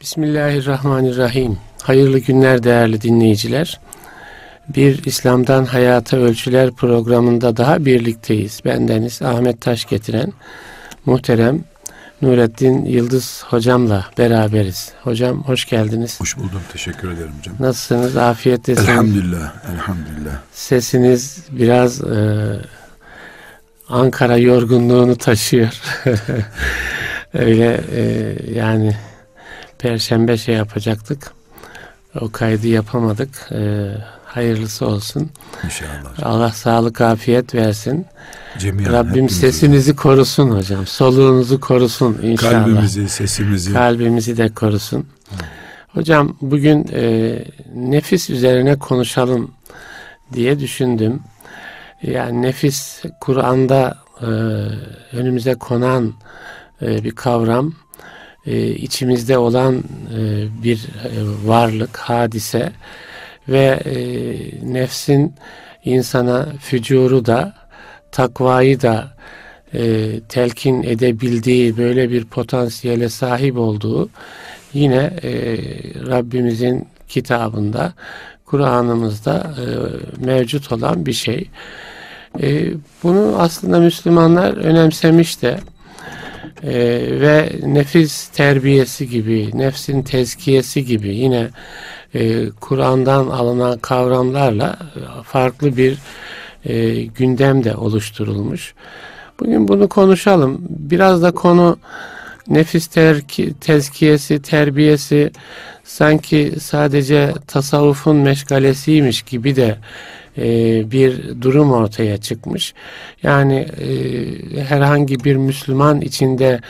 Bismillahirrahmanirrahim. Hayırlı günler değerli dinleyiciler. Bir İslam'dan Hayata Ölçüler programında daha birlikteyiz. Bendeniz Ahmet Taş getiren muhterem Nurettin Yıldız hocamla beraberiz. Hocam hoş geldiniz. Hoş buldum. Teşekkür ederim hocam. Nasılsınız? Afiyettesiniz. Elhamdülillah. Elhamdülillah. Sesiniz biraz e, Ankara yorgunluğunu taşıyor. Öyle e, yani Perşembe şey yapacaktık. O kaydı yapamadık. Ee, hayırlısı olsun. İnşallah. Allah sağlık afiyet versin. Cemiyen Rabbim sesinizi hocam. korusun hocam. Soluğunuzu korusun inşallah. Kalbimizi, sesimizi. Kalbimizi de korusun. Hocam bugün e, nefis üzerine konuşalım diye düşündüm. Yani nefis Kur'an'da e, önümüze konan e, bir kavram e, içimizde olan e, bir e, varlık, hadise ve e, nefsin insana fücuru da takvayı da e, telkin edebildiği böyle bir potansiyele sahip olduğu yine e, Rabbimizin kitabında Kur'an'ımızda e, mevcut olan bir şey. E, bunu aslında Müslümanlar önemsemiş de e, ve nefis terbiyesi gibi, nefsin tezkiyesi gibi yine e, Kur'an'dan alınan kavramlarla farklı bir e, gündem de oluşturulmuş. Bugün bunu konuşalım. Biraz da konu nefis terki, tezkiyesi, terbiyesi sanki sadece tasavvufun meşgalesiymiş gibi de e, bir durum ortaya çıkmış. Yani e, herhangi bir Müslüman içinde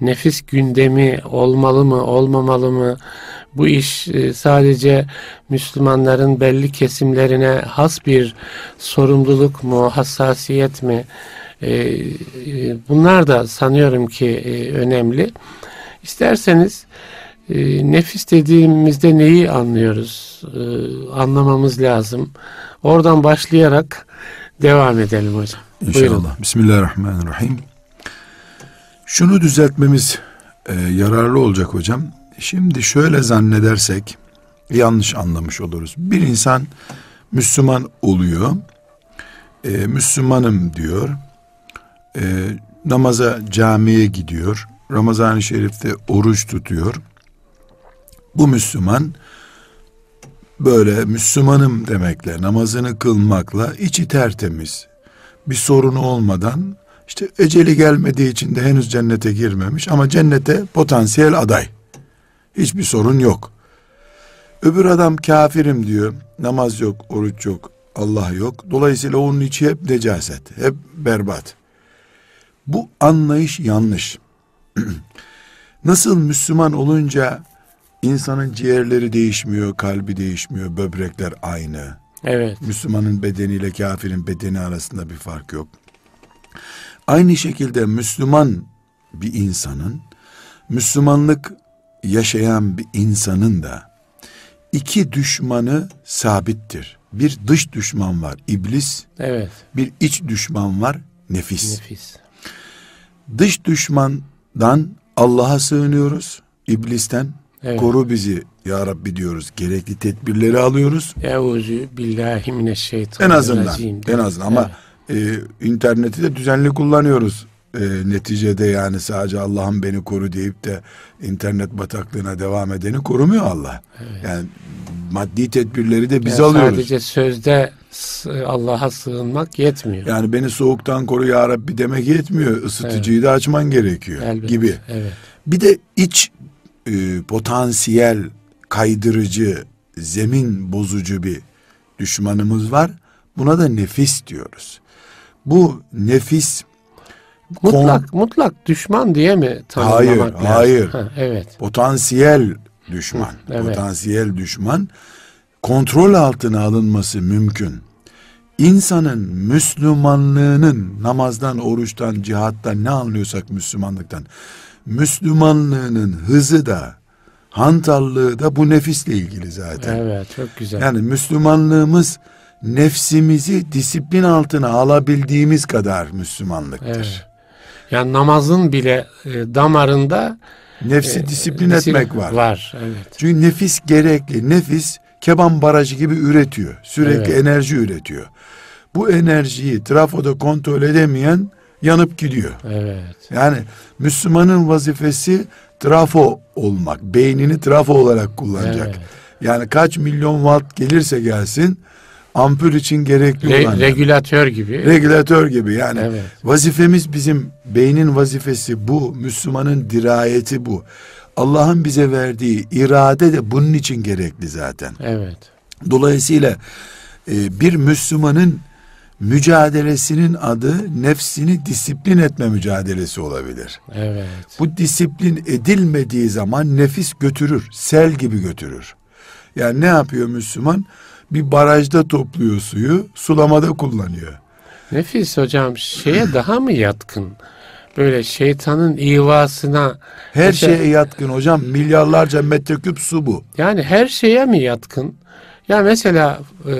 nefis gündemi olmalı mı, olmamalı mı? Bu iş e, sadece Müslümanların belli kesimlerine has bir sorumluluk mu, hassasiyet mi? Bunlar da sanıyorum ki önemli. İsterseniz nefis dediğimizde neyi anlıyoruz? Anlamamız lazım. Oradan başlayarak devam edelim hocam. İnşallah. Buyurun. Bismillahirrahmanirrahim. Şunu düzeltmemiz e, yararlı olacak hocam. Şimdi şöyle zannedersek yanlış anlamış oluruz. Bir insan Müslüman oluyor. E, Müslümanım diyor. E, namaza camiye gidiyor. Ramazan-ı Şerif'te oruç tutuyor. Bu Müslüman böyle Müslümanım demekle, namazını kılmakla içi tertemiz, bir sorunu olmadan işte eceli gelmediği için de henüz cennete girmemiş ama cennete potansiyel aday. Hiçbir sorun yok. Öbür adam kafirim diyor. Namaz yok, oruç yok, Allah yok. Dolayısıyla onun içi hep necaset, hep berbat. Bu anlayış yanlış. Nasıl Müslüman olunca İnsanın ciğerleri değişmiyor, kalbi değişmiyor, böbrekler aynı. Evet. Müslümanın bedeniyle kafirin bedeni arasında bir fark yok. Aynı şekilde Müslüman bir insanın, Müslümanlık yaşayan bir insanın da iki düşmanı sabittir. Bir dış düşman var, iblis. Evet. Bir iç düşman var, nefis. Nefis. Dış düşmandan Allah'a sığınıyoruz, iblisten Evet. Koru bizi ya Rabbi diyoruz. Gerekli tedbirleri alıyoruz. Euzu billahi mineşşeytanirracim. En azından. En azından ama evet. e, interneti de düzenli kullanıyoruz. E, neticede yani sadece Allah'ım beni koru deyip de internet bataklığına devam edeni korumuyor Allah. Evet. Yani maddi tedbirleri de biz yani alıyoruz. Sadece sözde Allah'a sığınmak yetmiyor. Yani beni soğuktan koru ya Rabbi demek yetmiyor. Isıtıcıyı evet. da açman gerekiyor Elbette. gibi. Evet. Bir de iç e, potansiyel kaydırıcı, zemin bozucu bir düşmanımız var. Buna da nefis diyoruz. Bu nefis mutlak kon... mutlak düşman diye mi tanımlamak hayır, lazım? Hayır, hayır. Evet. Potansiyel düşman. Hı, evet. Potansiyel düşman kontrol altına alınması mümkün. İnsanın Müslümanlığının namazdan, oruçtan, cihattan ne anlıyorsak Müslümanlıktan Müslümanlığının hızı da hantallığı da bu nefisle ilgili zaten. Evet çok güzel. Yani Müslümanlığımız nefsimizi disiplin altına alabildiğimiz kadar Müslümanlıktır. Evet. Yani namazın bile e, damarında Nefsi e, disiplin disiplin- etmek var. Var, evet. Çünkü nefis gerekli. Nefis keban barajı gibi üretiyor. Sürekli Evet. enerji üretiyor. Bu enerjiyi trafoda kontrol edemeyen yanıp gidiyor. Evet. Yani Müslümanın vazifesi trafo olmak. Beynini trafo olarak kullanacak. Evet. Yani kaç milyon watt gelirse gelsin ampul için gerekli Re- olan. regülatör gibi. regülatör gibi yani. Evet. Vazifemiz bizim beynin vazifesi bu. Müslümanın dirayeti bu. Allah'ın bize verdiği irade de bunun için gerekli zaten. Evet. Dolayısıyla e, bir Müslümanın mücadelesinin adı nefsini disiplin etme mücadelesi olabilir. Evet. Bu disiplin edilmediği zaman nefis götürür, sel gibi götürür. Yani ne yapıyor Müslüman? Bir barajda topluyor suyu, sulamada kullanıyor. Nefis hocam şeye daha mı yatkın? Böyle şeytanın ivasına Her Mesela- şeye yatkın hocam. Milyarlarca metreküp su bu. yani her şeye mi yatkın? Ya mesela e,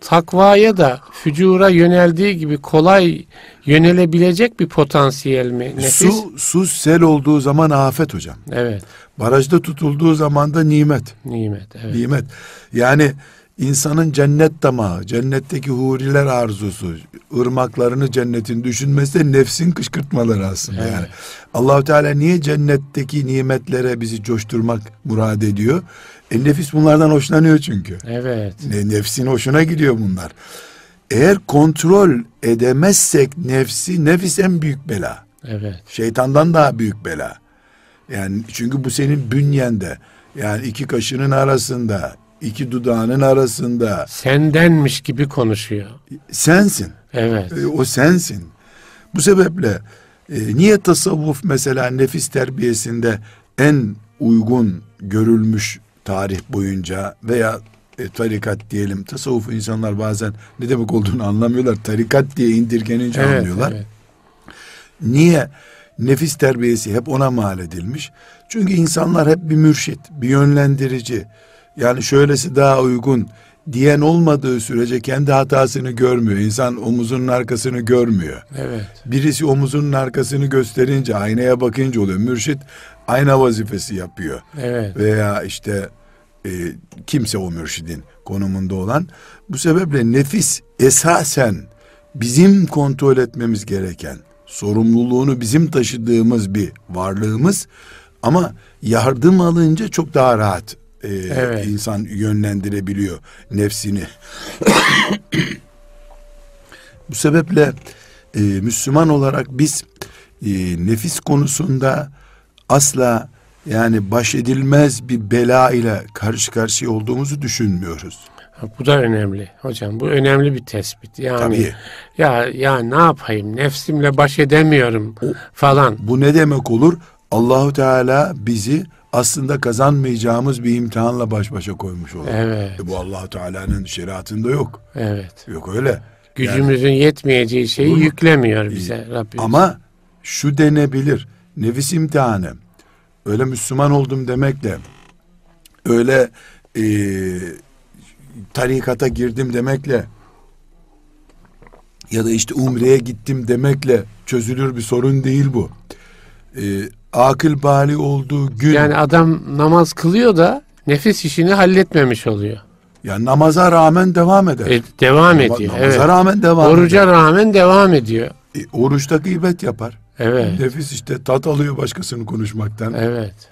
takvaya da fücura yöneldiği gibi kolay yönelebilecek bir potansiyel mi? Nefis. Su, su sel olduğu zaman afet hocam. Evet. Barajda tutulduğu zaman da nimet. Nimet. Evet. Nimet. Yani insanın cennet damağı, cennetteki huriler arzusu, ırmaklarını cennetin düşünmesi de nefsin kışkırtmaları aslında Evet. yani. Allahu Teala niye cennetteki nimetlere bizi coşturmak murad ediyor? E nefis bunlardan hoşlanıyor çünkü. Evet. Ne, nefsin hoşuna gidiyor bunlar. Eğer kontrol edemezsek nefsi, nefis en büyük bela. Evet. Şeytandan daha büyük bela. Yani çünkü bu senin bünyende. Yani iki kaşının arasında, iki dudağının arasında Sendenmiş gibi konuşuyor. sensin. Evet. E, O sensin. Bu sebeple e, niye tasavvuf mesela nefis terbiyesinde en uygun görülmüş tarih boyunca veya e, tarikat diyelim tasavvufu insanlar bazen ne demek olduğunu anlamıyorlar. Tarikat diye indirgenince Evet, anlıyorlar. evet. Niye nefis terbiyesi hep ona mal edilmiş? Çünkü insanlar hep bir mürşit, bir yönlendirici. Yani şöylesi daha uygun diyen olmadığı sürece kendi hatasını görmüyor. İnsan omuzunun arkasını görmüyor. Evet. Birisi omuzunun arkasını gösterince, aynaya bakınca oluyor. Mürşit ayna vazifesi yapıyor. Evet. Veya işte e, kimse o mürşidin konumunda olan. Bu sebeple nefis esasen bizim kontrol etmemiz gereken, sorumluluğunu bizim taşıdığımız bir varlığımız ama yardım alınca çok daha rahat e, Evet. insan yönlendirebiliyor nefsini. Bu sebeple e, Müslüman olarak biz e, nefis konusunda asla yani baş edilmez bir bela ile karşı karşıya olduğumuzu düşünmüyoruz. Bu da önemli hocam. Bu önemli bir tespit. Yani Tabii. ya ya ne yapayım? Nefsimle baş edemiyorum falan. Bu ne demek olur? Allahu Teala bizi aslında kazanmayacağımız bir imtihanla baş başa koymuş olur. Evet. E bu Allahu Teala'nın şeriatında yok. Evet. Yok öyle. Gücümüzün yetmeyeceği şeyi mu? yüklemiyor bize Rabbimiz. Ama şu denebilir. Nefis imtihanı. Öyle Müslüman oldum demekle öyle e, tarikata girdim demekle ya da işte umreye gittim demekle çözülür bir sorun değil bu. E, akıl bali olduğu gün yani adam namaz kılıyor da nefis işini halletmemiş oluyor. ya namaza rağmen devam eder. E, devam ediyor. namaza Evet. rağmen devam Oruca eder. rağmen devam ediyor. E, oruçta gıybet yapar. Evet. Nefis işte tat alıyor başkasını konuşmaktan. Evet.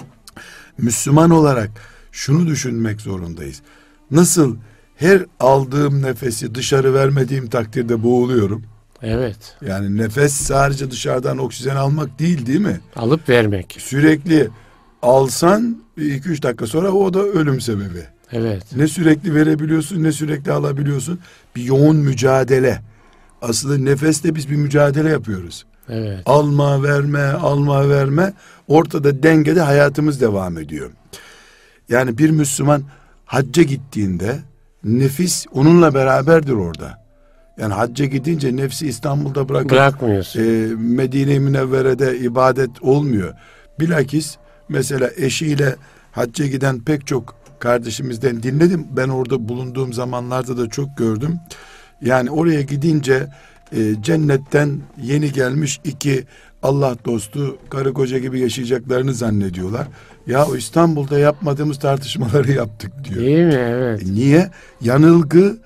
Müslüman olarak şunu düşünmek zorundayız. Nasıl her aldığım nefesi dışarı vermediğim takdirde boğuluyorum. Evet. Yani nefes sadece dışarıdan oksijen almak değil değil mi? Alıp vermek. Sürekli alsan 2-3 dakika sonra o da ölüm sebebi. Evet. Ne sürekli verebiliyorsun ne sürekli alabiliyorsun. Bir yoğun mücadele. Aslında nefeste biz bir mücadele yapıyoruz. Evet. Alma verme alma verme ortada dengede hayatımız devam ediyor. Yani bir Müslüman hacca gittiğinde nefis onunla beraberdir orada. Yani hacca gidince nefsi İstanbul'da bırakıp Bırakmıyorsun. e, Medine-i Münevvere'de ibadet olmuyor. Bilakis mesela eşiyle hacca giden pek çok kardeşimizden dinledim. Ben orada bulunduğum zamanlarda da çok gördüm. Yani oraya gidince e, cennetten yeni gelmiş iki Allah dostu karı koca gibi yaşayacaklarını zannediyorlar. Ya İstanbul'da yapmadığımız tartışmaları yaptık diyor. Değil mi? Evet. E niye? Yanılgı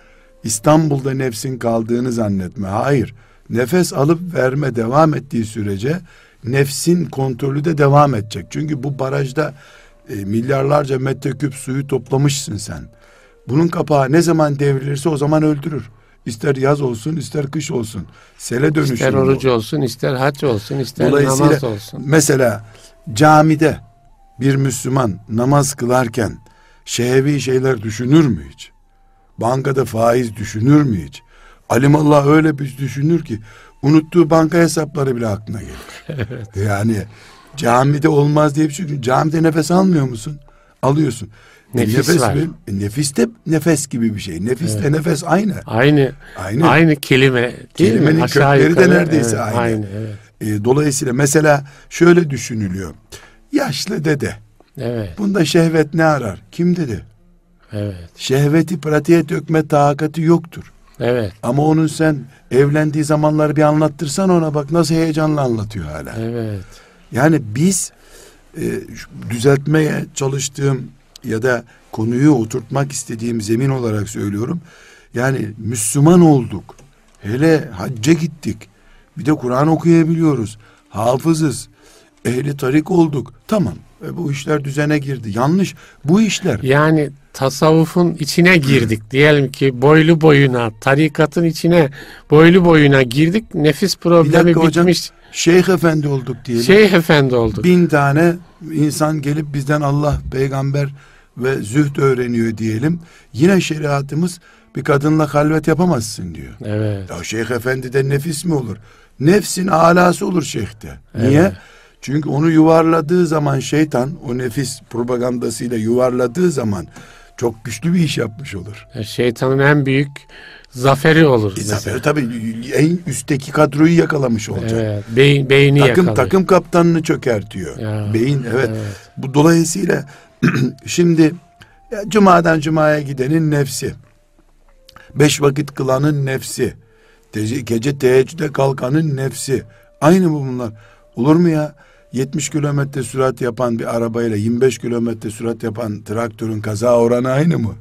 İstanbul'da nefsin kaldığını zannetme. Hayır. Nefes alıp verme devam ettiği sürece nefsin kontrolü de devam edecek. Çünkü bu barajda e, milyarlarca metreküp suyu toplamışsın sen. Bunun kapağı ne zaman devrilirse o zaman öldürür. İster yaz olsun ister kış olsun. Sele dönüşür. İster oruç olsun, ister hac olsun, ister namaz olsun. mesela camide bir Müslüman namaz kılarken şehevi şeyler düşünür mü hiç? Bankada faiz düşünür mü hiç? Alimallah öyle bir düşünür ki unuttuğu banka hesapları bile aklına gelir. Yani camide olmaz diye bir şey yok. Camide nefes almıyor musun? Alıyorsun. Nefis nefes var. mi? E, nefis de nefes gibi bir şey. Nefisle nefes aynı. Aynı Aynı. aynı kelime değil Kelimenin mi? kökleri de neredeyse evet, aynı. Aynı evet. E, dolayısıyla mesela şöyle düşünülüyor. Yaşlı dede. Evet. Bunda şehvet ne arar? Kim dedi? Evet. Şehveti pratiğe dökme takati yoktur. Evet. Ama onun sen evlendiği zamanları bir anlattırsan ona bak nasıl heyecanla anlatıyor hala. Evet. Yani biz e, düzeltmeye çalıştığım ya da konuyu oturtmak istediğim zemin olarak söylüyorum. Yani Müslüman olduk. Hele hacca gittik. Bir de Kur'an okuyabiliyoruz. Hafızız. Ehli tarik olduk. Tamam. E, bu işler düzene girdi. Yanlış. Bu işler Yani tasavvufun içine girdik. Diyelim ki boylu boyuna, tarikatın içine boylu boyuna girdik. Nefis problemi dakika hocam. bitmiş. Şeyh efendi olduk diyelim. Şeyh efendi olduk. Bin tane insan gelip bizden Allah, peygamber ve zühd öğreniyor diyelim. Yine şeriatımız bir kadınla halvet yapamazsın diyor. Evet. Ya şeyh efendi de nefis mi olur? Nefsin alası olur şeyhte. Niye? Evet. Çünkü onu yuvarladığı zaman şeytan o nefis propagandasıyla yuvarladığı zaman çok güçlü bir iş yapmış olur. Şeytanın en büyük zaferi olur. E, zaten tabii en üstteki kadroyu yakalamış olacak. Evet. Beyin, beyni Takım yakalıyor. takım kaptanını çökertiyor. Ya, Beyin evet. evet. Bu dolayısıyla şimdi ya, cumadan cumaya gidenin nefsi, beş vakit kılanın nefsi, gece teheccüde kalkanın nefsi. Aynı bu bunlar. Olur mu ya? 70 kilometre sürat yapan bir arabayla 25 kilometre sürat yapan traktörün kaza oranı aynı mı?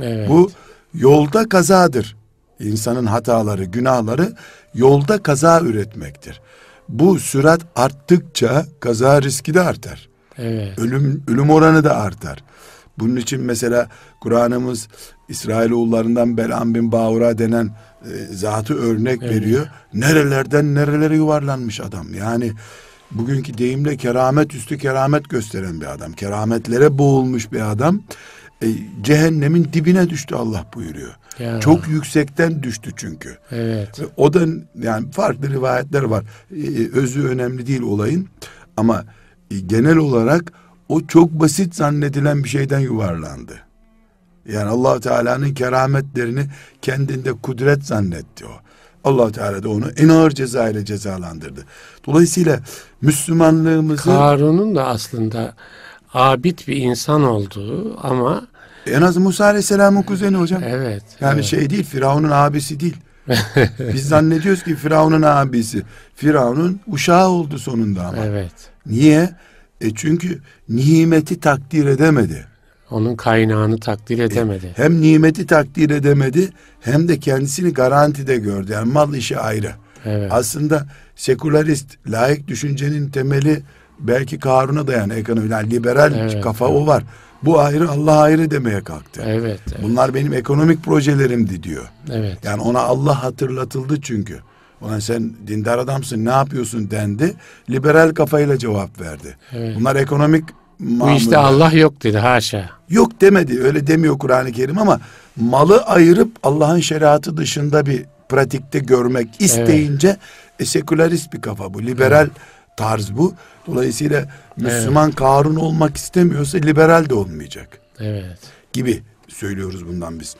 Evet. Bu yolda kazadır. İnsanın hataları, günahları yolda kaza üretmektir. Bu sürat arttıkça kaza riski de artar. evet. Ölüm ölüm oranı da artar. Bunun için mesela Kur'an'ımız İsrailoğullarından Belam bin Bağura denen e, zatı örnek Evet. veriyor. Nerelerden nerelere yuvarlanmış adam. Yani bugünkü deyimle keramet üstü keramet gösteren bir adam. Kerametlere boğulmuş bir adam. E, cehennemin dibine düştü Allah buyuruyor. Ya, Çok yüksekten düştü çünkü. Evet. Ve O da yani farklı rivayetler var. Ee, özü önemli değil olayın ama e, genel olarak o çok basit zannedilen bir şeyden yuvarlandı. Yani allah Teala'nın kerametlerini kendinde kudret zannetti o. allah Teala da onu en ağır ceza ile cezalandırdı. Dolayısıyla Müslümanlığımızı Karun'un da aslında abid bir insan olduğu ama en az Musa Aleyhisselam'ın kuzeni hocam. evet. Yani evet. şey değil Firavun'un abisi değil. Biz zannediyoruz ki Firavun'un abisi. Firavun'un uşağı oldu sonunda ama. Evet. Niye? E çünkü nimeti takdir edemedi. Onun kaynağını takdir edemedi. Hem nimeti takdir edemedi hem de kendisini garantide gördü. Yani mal işi ayrı. Evet. Aslında sekülerist, layık düşüncenin temeli belki Karun'a dayan ekonomi. Yani liberal Evet, kafa evet. o var. Bu ayrı Allah ayrı demeye kalktı. Evet. Evet. Bunlar benim ekonomik projelerimdi diyor. evet. Yani ona Allah hatırlatıldı çünkü. Ona sen dindar adamsın ne yapıyorsun dendi. Liberal kafayla cevap verdi. Evet. Bunlar ekonomik Bu işte Allah yok dedi haşa. Yok demedi öyle demiyor Kur'an-ı Kerim ama malı ayırıp Allah'ın şeriatı dışında bir pratikte görmek isteyince e, sekülerist bir kafa bu. Liberal tarz bu. Dolayısıyla Müslüman Karun olmak istemiyorsa liberal de olmayacak Evet. gibi söylüyoruz bundan biz.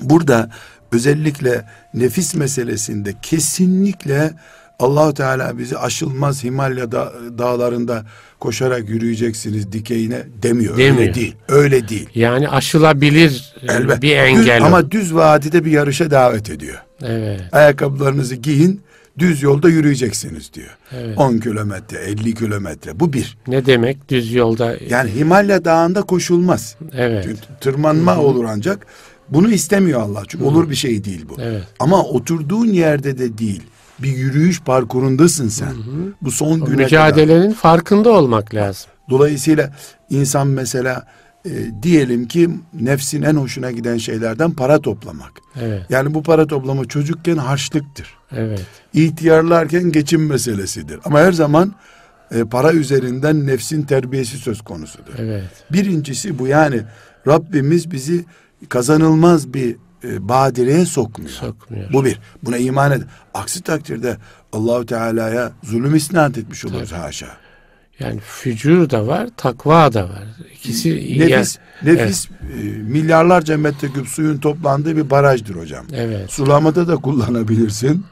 Burada özellikle nefis meselesinde kesinlikle Allahu Teala bizi aşılmaz Himalya da- dağlarında koşarak yürüyeceksiniz dikeyine demiyor. Öyle Demiyor. değil. Öyle değil. Yani aşılabilir e, Elbet. bir Düz- engel. o. ama düz vadide bir yarışa davet ediyor. Evet. Ayakkabılarınızı giyin, Düz yolda yürüyeceksiniz diyor. Evet. 10 kilometre, 50 kilometre. Bu bir. Ne demek düz yolda? Yani Himalaya Dağı'nda koşulmaz. Evet. Çünkü tırmanma olur ancak. Bunu istemiyor Allah. Çünkü olur bir şey değil bu. Evet. Ama oturduğun yerde de değil. Bir yürüyüş parkurundasın sen. Bu son O güne kadar. mücadelenin farkında olmak lazım. Dolayısıyla insan mesela e, diyelim ki nefsin en hoşuna giden şeylerden para toplamak. Evet. Yani bu para toplama çocukken harçlıktır. Evet. İhtiyarlarken geçim meselesidir. Ama her zaman e, para üzerinden nefsin terbiyesi söz konusudur. Evet. Birincisi bu yani Rabbimiz bizi kazanılmaz bir e, badireye sokmuyor. Sokmuyor. Bu bir. Buna iman et. Aksi takdirde Allahu Teala'ya zulüm isnat etmiş oluruz haşa. Yani fücur da var, takva da var. İkisi Nefis, yani- nefis e, milyarlarca metreküp suyun toplandığı bir barajdır hocam. Evet. Sulamada da kullanabilirsin.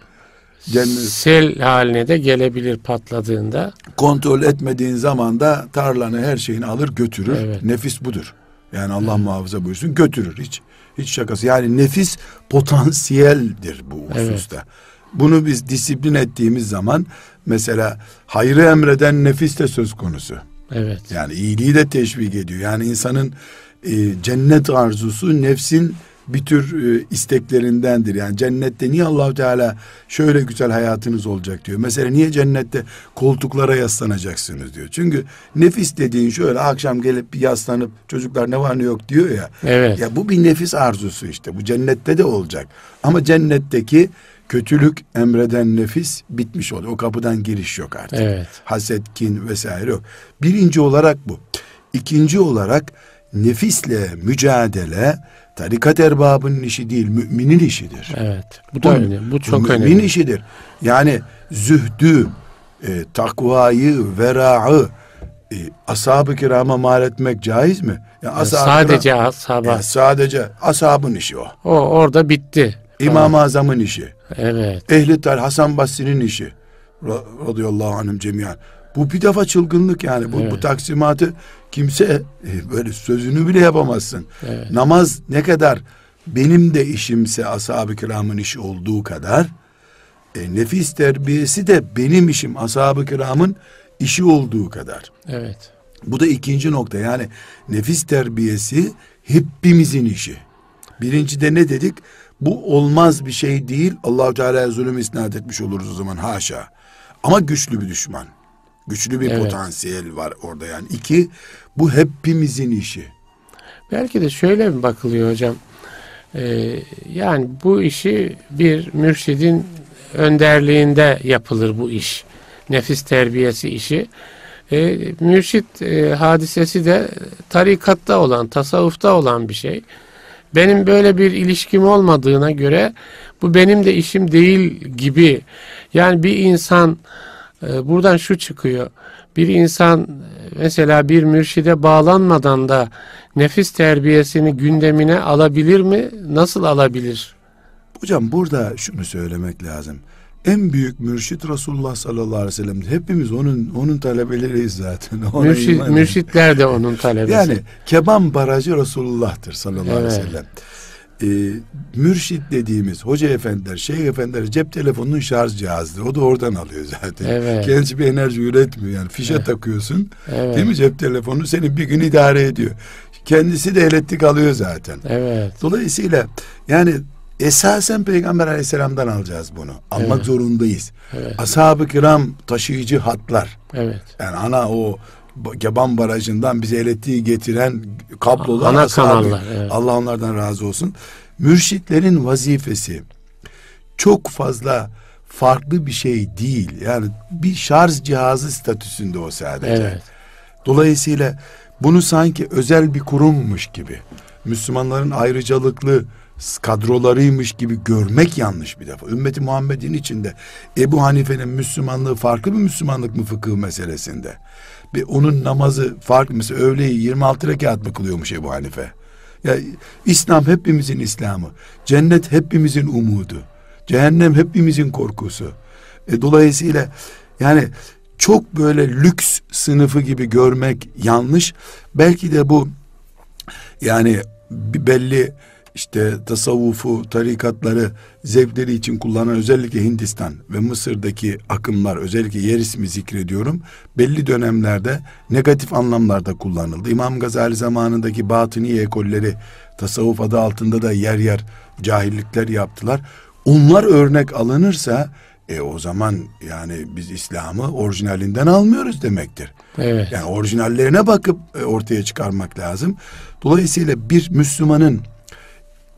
Cennet Sel haline de gelebilir patladığında. kontrol etmediğin zaman da tarlanı her şeyini alır götürür. Evet. Nefis budur. Yani Allah muhafaza buyursun götürür hiç. Hiç şakası. Yani nefis potansiyeldir bu Evet. hususta. Bunu biz disiplin ettiğimiz zaman mesela hayrı emreden nefis de söz konusu. Evet. Yani iyiliği de teşvik ediyor. Yani insanın e, cennet arzusu nefsin bir tür e, isteklerindendir. Yani cennette niye Allahu Teala şöyle güzel hayatınız olacak diyor. Mesela niye cennette koltuklara yaslanacaksınız diyor. Çünkü nefis dediğin şöyle akşam gelip bir yaslanıp çocuklar ne var ne yok diyor ya. Evet. Ya bu bir nefis arzusu işte. Bu cennette de olacak. Ama cennetteki kötülük emreden nefis bitmiş oluyor. O kapıdan giriş yok artık. Evet. Haset, kin vesaire yok. Birinci olarak bu. İkinci olarak nefisle mücadele tarikat erbabının işi değil, müminin işidir. Evet. Bu da önemli. Bu çok mümin önemli. işidir. Yani zühdü, e, takvayı, vera'ı e, ashab-ı kirama mal etmek caiz mi? Ya ashab-ı Sadece ashaba. Ya sadece ashabın işi o. O orada bitti. İmam-ı Azam'ın işi. Evet. Ehli tar Hasan Basri'nin işi. Ra- Radıyallahu anhüm cemiyan. Bu bir defa çılgınlık yani. Bu, bu Evet. taksimatı kimse e, böyle sözünü bile yapamazsın. Evet. Namaz ne kadar benim de işimse ashab-ı kiramın işi olduğu kadar e, nefis terbiyesi de benim işim ashab-ı kiramın işi olduğu kadar. Evet. Bu da ikinci nokta yani nefis terbiyesi hepimizin işi. Birincide ne dedik? Bu olmaz bir şey değil. Allahu Teala'ya zulüm isnat etmiş oluruz o zaman haşa. Ama güçlü bir düşman. Güçlü bir Evet. potansiyel var orada yani. İki, bu hepimizin işi. Belki de şöyle mi bakılıyor hocam? Ee, yani bu işi bir mürşidin önderliğinde yapılır bu iş. Nefis terbiyesi işi. Ee, mürşit e, hadisesi de tarikatta olan, tasavvufta olan bir şey. Benim böyle bir ilişkim olmadığına göre bu benim de işim değil gibi. Yani bir insan e, buradan şu çıkıyor. Bir insan e, mesela bir mürşide bağlanmadan da nefis terbiyesini gündemine alabilir mi? Nasıl alabilir? Hocam burada şunu söylemek lazım. En büyük mürşit Resulullah sallallahu aleyhi ve sellem. Hepimiz onun onun talebeleriyiz zaten. Ona Mürşit, mürşitler de onun talebesi. Yani keban barajı Resulullah'tır sallallahu aleyhi ve sellem. Ee, mürşit dediğimiz hoca efendiler, şeyh efendiler cep telefonunun şarj cihazıdır. O da oradan alıyor zaten. Evet. Kendisi bir enerji üretmiyor yani. Fişe Evet. takıyorsun. Evet. Değil mi cep telefonu seni bir gün idare ediyor. Kendisi de elektrik alıyor zaten. Evet. Dolayısıyla yani esasen Peygamber aleyhisselamdan alacağız bunu. Almak Evet. zorundayız. Evet. Ashab-ı kiram taşıyıcı hatlar. Evet. Yani ana o ba- Geban Barajı'ndan bize elektriği getiren kablolar Ana kanallar, evet. Allah onlardan razı olsun. Mürşitlerin vazifesi çok fazla farklı bir şey değil. Yani bir şarj cihazı statüsünde o sadece. Evet. Dolayısıyla bunu sanki özel bir kurummuş gibi, Müslümanların ayrıcalıklı kadrolarıymış gibi görmek yanlış bir defa. Ümmeti Muhammed'in içinde Ebu Hanife'nin Müslümanlığı farklı bir Müslümanlık mı fıkıh meselesinde? Bir onun namazı farklı. Mesela öğleyi 26 rekat mı kılıyormuş Ebu Hanife? Ya İslam hepimizin İslam'ı. Cennet hepimizin umudu. Cehennem hepimizin korkusu. E, dolayısıyla yani çok böyle lüks sınıfı gibi görmek yanlış. Belki de bu yani belli işte tasavvufu, tarikatları zevkleri için kullanan özellikle Hindistan ve Mısır'daki akımlar özellikle yer ismi zikrediyorum. Belli dönemlerde negatif anlamlarda kullanıldı. İmam Gazali zamanındaki batıni ekolleri tasavvuf adı altında da yer yer cahillikler yaptılar. Onlar örnek alınırsa e o zaman yani biz İslam'ı orijinalinden almıyoruz demektir. Evet. Yani orijinallerine bakıp e, ortaya çıkarmak lazım. Dolayısıyla bir Müslümanın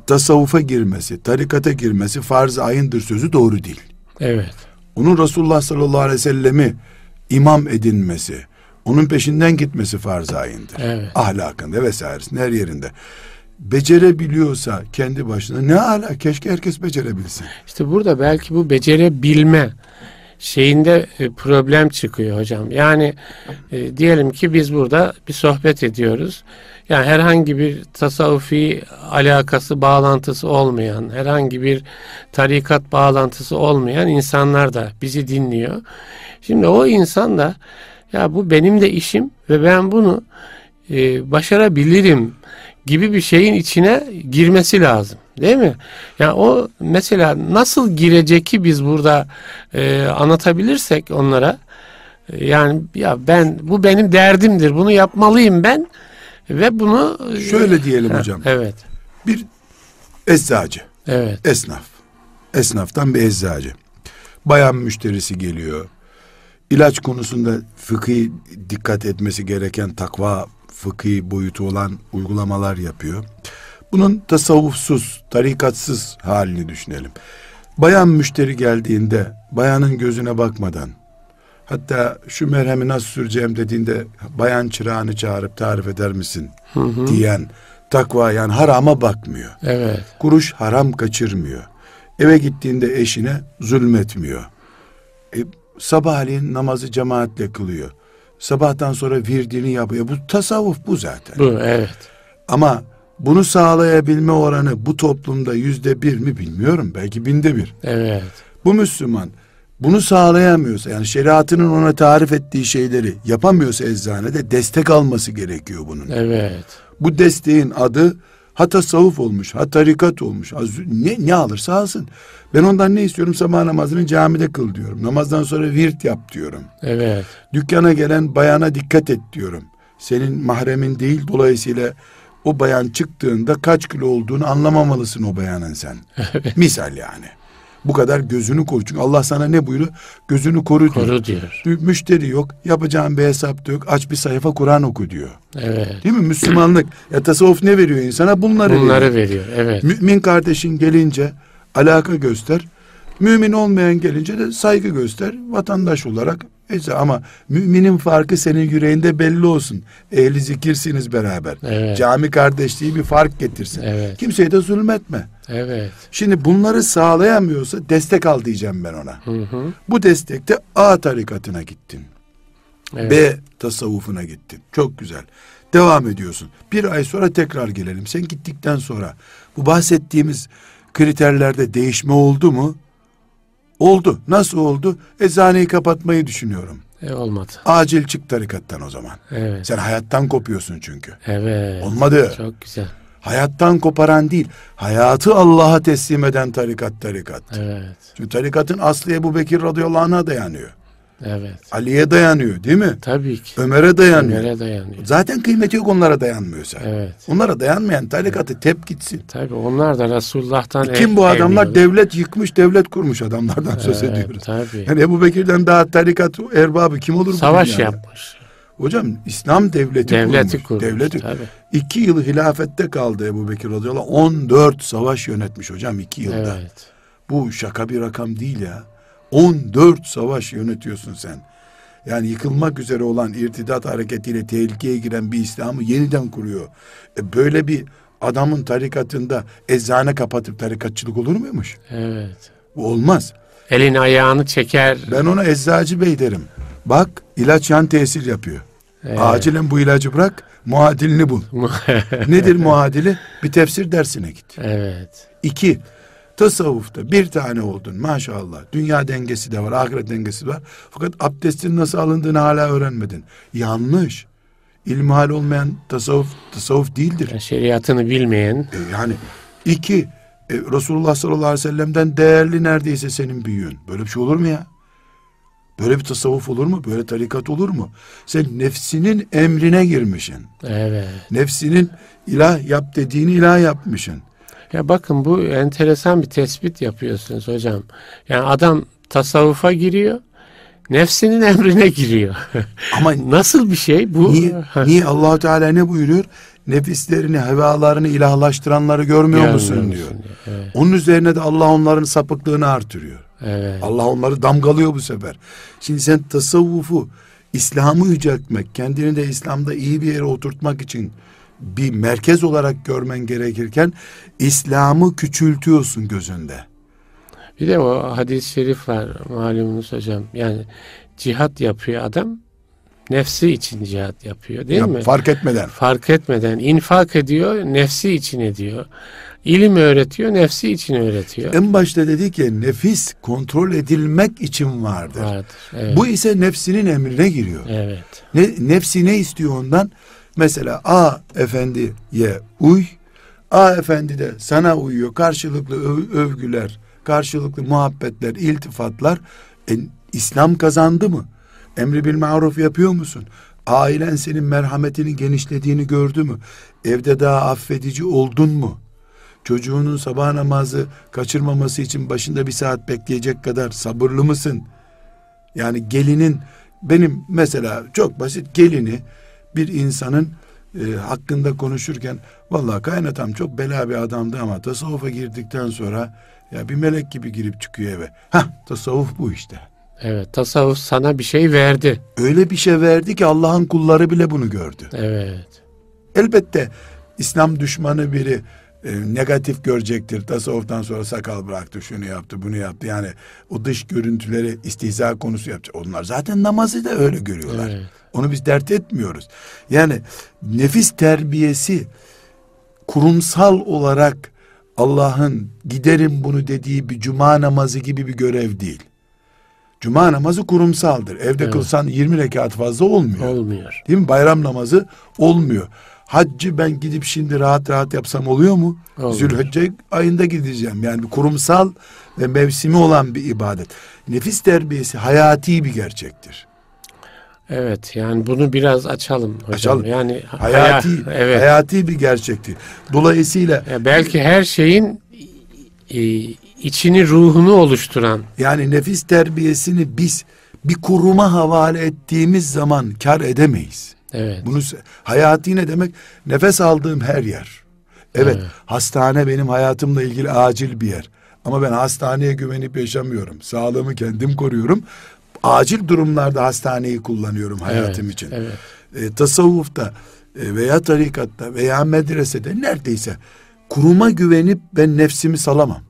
tasavvufa girmesi, tarikata girmesi farz-ı ayındır sözü doğru değil. Evet. Onun Resulullah sallallahu aleyhi ve sellemi imam edinmesi, onun peşinden gitmesi farz-ı ayındır. Evet. Ahlakında vesairesinde her yerinde. Becerebiliyorsa kendi başına ne ala keşke herkes becerebilsin. İşte burada belki bu becerebilme şeyinde e, problem çıkıyor hocam. Yani e, diyelim ki biz burada bir sohbet ediyoruz. Yani herhangi bir tasavvufi alakası, bağlantısı olmayan, herhangi bir tarikat bağlantısı olmayan insanlar da bizi dinliyor. Şimdi o insan da ya bu benim de işim ve ben bunu e, başarabilirim gibi bir şeyin içine girmesi lazım. Değil mi? Yani o mesela nasıl girecek ki biz burada e, anlatabilirsek onlara e, yani ya ben bu benim derdimdir. Bunu yapmalıyım ben ve bunu Şöyle diyelim Ha, hocam. Evet. Bir eczacı, Evet. esnaf. Esnaftan bir eczacı. Bayan müşterisi geliyor. İlaç konusunda fıkhi dikkat etmesi gereken takva fıkhi boyutu olan uygulamalar yapıyor. Bunun tasavvufsuz, tarikatsız halini düşünelim. Bayan müşteri geldiğinde bayanın gözüne bakmadan hatta şu merhemi nasıl süreceğim dediğinde bayan çırağını çağırıp tarif eder misin Hı hı. diyen takva yani harama bakmıyor. Evet. Kuruş haram kaçırmıyor. Eve gittiğinde eşine zulmetmiyor. E, sabahleyin namazı cemaatle kılıyor. Sabahtan sonra virdini yapıyor. Bu tasavvuf bu zaten. Bu evet. Ama bunu sağlayabilme oranı bu toplumda yüzde bir mi bilmiyorum. Belki binde bir. Evet. Bu Müslüman bunu sağlayamıyorsa yani şeriatının ona tarif ettiği şeyleri yapamıyorsa eczanede destek alması gerekiyor bunun. Evet. Bu desteğin adı ha tasavvuf olmuş, ha tarikat olmuş. Ne, ne alırsa alsın. Ben ondan ne istiyorum? Sabah namazını camide kıl diyorum. Namazdan sonra virt yap diyorum. Evet. Dükkana gelen bayana dikkat et diyorum. Senin mahremin değil dolayısıyla o bayan çıktığında kaç kilo olduğunu anlamamalısın o bayanın sen. Misal yani. Bu kadar gözünü koru. Çünkü Allah sana ne buyuruyor? Gözünü koru diyor. Koru diyor. Müşteri yok. Yapacağın bir hesap da yok. Aç bir sayfa Kur'an oku diyor. Evet. Değil mi? Müslümanlık. Ya tasavvuf ne veriyor insana? Bunları, Bunları veriyor. veriyor. Evet. Mümin kardeşin gelince alaka göster. Mümin olmayan gelince de saygı göster. Vatandaş olarak. Neyse ama müminin farkı senin yüreğinde belli olsun. Ehli zikirsiniz beraber. Evet. Cami kardeşliği bir fark getirsin. Evet. Kimseye de zulmetme. Evet. Şimdi bunları sağlayamıyorsa destek al diyeceğim ben ona. Hı hı. Bu destekte A tarikatına gittin. Evet. B tasavvufuna gittin. Çok güzel. Devam ediyorsun. Bir ay sonra tekrar gelelim. Sen gittikten sonra bu bahsettiğimiz kriterlerde değişme oldu mu? Oldu. Nasıl oldu? Eczaneyi kapatmayı düşünüyorum. E, olmadı. Acil çık tarikattan o zaman. Evet. Sen hayattan kopuyorsun çünkü. Evet. Olmadı. Çok güzel. Hayattan koparan değil. Hayatı Allah'a teslim eden tarikat tarikat. Evet. Çünkü tarikatın aslı Ebu Bekir radıyallahu anh'a dayanıyor. Evet. Ali'ye dayanıyor değil mi? Tabii ki. Ömer'e dayanıyor. Ömer'e dayanıyor. Zaten kıymeti yok onlara dayanmıyorsa. Evet. Onlara dayanmayan tarikatı tep gitsin. Tabii onlar da Resulullah'tan E Kim bu adamlar? evliyorlar. Devlet yıkmış, devlet kurmuş adamlardan söz Evet, ediyoruz. Tabii. Yani Ebu Bekir'den daha tarikat erbabı kim olur? bu Savaş yapmış. Hocam İslam devleti, Devleti kurmuş. kurmuş. Devleti. Tabii. İki yıl hilafette kaldı Ebu Bekir radıyallahu anh. 14 savaş yönetmiş hocam iki yılda. Evet. Bu şaka bir rakam değil ya. 14 savaş yönetiyorsun sen. Yani yıkılmak üzere olan irtidat hareketiyle tehlikeye giren bir İslam'ı yeniden kuruyor. E böyle bir adamın tarikatında eczane kapatıp tarikatçılık olur muymuş? Evet. Bu olmaz. Elini ayağını çeker. Ben ona eczacı bey derim. Bak ilaç yan tesir yapıyor. Evet. Acilen bu ilacı bırak, muadilini bul. Nedir muadili? Bir tefsir dersine git. evet. İki, tasavvufta bir tane oldun maşallah. Dünya dengesi de var, ahiret dengesi de var. Fakat abdestin nasıl alındığını hala öğrenmedin. Yanlış. İlmihal olmayan tasavvuf, tasavvuf değildir. Yani şeriatını bilmeyen E, yani İki, e, Resulullah sallallahu aleyhi ve sellem'den değerli neredeyse senin büyüğün. Böyle bir şey olur mu ya? Böyle bir tasavvuf olur mu? Böyle tarikat olur mu? Sen nefsinin emrine girmişsin. Evet. Nefsinin ilah yap dediğini ilah yapmışsın. Ya bakın bu enteresan bir tespit yapıyorsunuz hocam. Yani adam tasavvufa giriyor. Nefsinin emrine giriyor. Ama Nasıl bir şey bu? niye, niye allah Teala ne buyuruyor? Nefislerini, hevalarını ilahlaştıranları görmüyor musun Görmüyor diyor. musun diyor. Evet. Onun üzerine de Allah onların sapıklığını artırıyor. Evet. Allah onları damgalıyor bu sefer. Şimdi sen tasavvufu, İslam'ı yüceltmek, kendini de İslam'da iyi bir yere oturtmak için bir merkez olarak görmen gerekirken İslam'ı küçültüyorsun gözünde. Bir de o hadis-i şerif var malumunuz hocam. Yani cihat yapıyor adam. Nefsi için cihat yapıyor değil Ya mi? Fark etmeden. Fark etmeden infak ediyor, nefsi için ediyor. İlim öğretiyor, nefsi için öğretiyor. En başta dedik ya nefis kontrol edilmek için vardır. Vardır. Evet. Bu ise nefsinin emrine giriyor. evet. Ne, nefsi ne istiyor ondan? Mesela A efendiye uy, A efendi de sana uyuyor. Karşılıklı öv- övgüler, karşılıklı muhabbetler, iltifatlar. E, İslam kazandı mı? Emri bil maruf yapıyor musun? Ailen senin merhametini genişlediğini gördü mü? Evde daha affedici oldun mu? Çocuğunun sabah namazı kaçırmaması için başında bir saat bekleyecek kadar sabırlı mısın? Yani gelinin benim mesela çok basit gelini bir insanın e, hakkında konuşurken vallahi kaynatam çok bela bir adamdı ama tasavvufa girdikten sonra ya bir melek gibi girip çıkıyor eve. Hah tasavvuf bu işte. Evet. Tasavvuf sana bir şey verdi. Öyle bir şey verdi ki Allah'ın kulları bile bunu gördü. Evet. Elbette İslam düşmanı biri e, negatif görecektir. Tasavvuftan sonra sakal bıraktı, şunu yaptı, bunu yaptı. Yani o dış görüntüleri istihza konusu yapacak. Onlar zaten namazı da öyle görüyorlar. Evet. Onu biz dert etmiyoruz. Yani nefis terbiyesi kurumsal olarak Allah'ın giderim bunu dediği bir cuma namazı gibi bir görev değil. Cuma namazı kurumsaldır. Evde Evet. kılsan 20 rekat fazla olmuyor. Olmuyor. Değil mi? Bayram namazı olmuyor. Haccı ben gidip şimdi rahat rahat yapsam oluyor mu? Olmuyor. Zülhicce ayında gideceğim. Yani bir kurumsal ve mevsimi olan bir ibadet. Nefis terbiyesi hayati bir gerçektir. Evet. Yani bunu biraz açalım hocam. Açalım. Yani Hayati, haya- evet. hayati bir gerçektir. Dolayısıyla Ya belki her şeyin e, içini ruhunu oluşturan yani nefis terbiyesini biz bir kuruma havale ettiğimiz zaman kar edemeyiz. Evet Bunu hayati ne demek? Nefes aldığım her yer. Evet, Evet. hastane benim hayatımla ilgili acil bir yer. Ama ben hastaneye güvenip yaşamıyorum. Sağlığımı kendim koruyorum. Acil durumlarda hastaneyi kullanıyorum hayatım evet, için. evet E, tasavvufta e, veya tarikatta veya medresede neredeyse kuruma güvenip ben nefsimi salamam.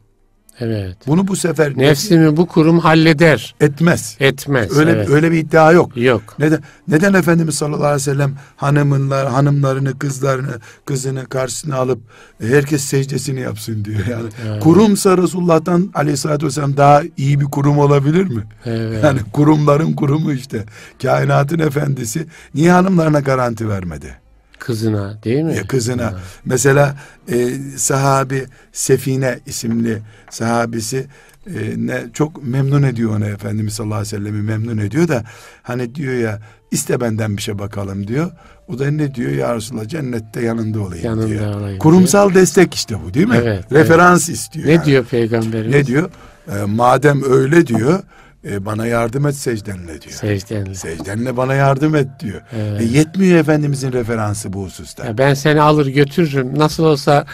Evet Bunu bu sefer nefsimi bu kurum halleder etmez. etmez Öyle evet. öyle bir iddia yok. yok Neden neden Efendimiz sallallahu aleyhi ve sellem hanımınlar hanımlarını kızlarını kızını karşısına alıp herkes secdesini yapsın diyor yani. Evet. Kurumsa Resulullah'tan aleyhissalatü vesselam daha iyi bir kurum olabilir mi? evet Yani kurumların kurumu işte. Kainatın efendisi niye hanımlarına garanti vermedi? Kızına değil mi Ya kızına. Mesela e, sahabi Sefine isimli sahabisi e, ne çok memnun ediyor onu Efendimiz sallallahu aleyhi ve sellem'i memnun ediyor da hani diyor ya iste benden bir şey bakalım diyor. O da ne diyor ya Resulallah cennette yanında olayım Yanında diyor. olayım Kurumsal destek işte bu değil mi? Evet, Referans istiyor. ne yani. diyor peygamberimiz Ne diyor? E, madem öyle diyor e, bana yardım et secdenle diyor. secdenle Secdenle bana yardım et diyor. Evet. E, yetmiyor Efendimizin referansı bu hususta. Ya ben seni alır götürürüm nasıl olsa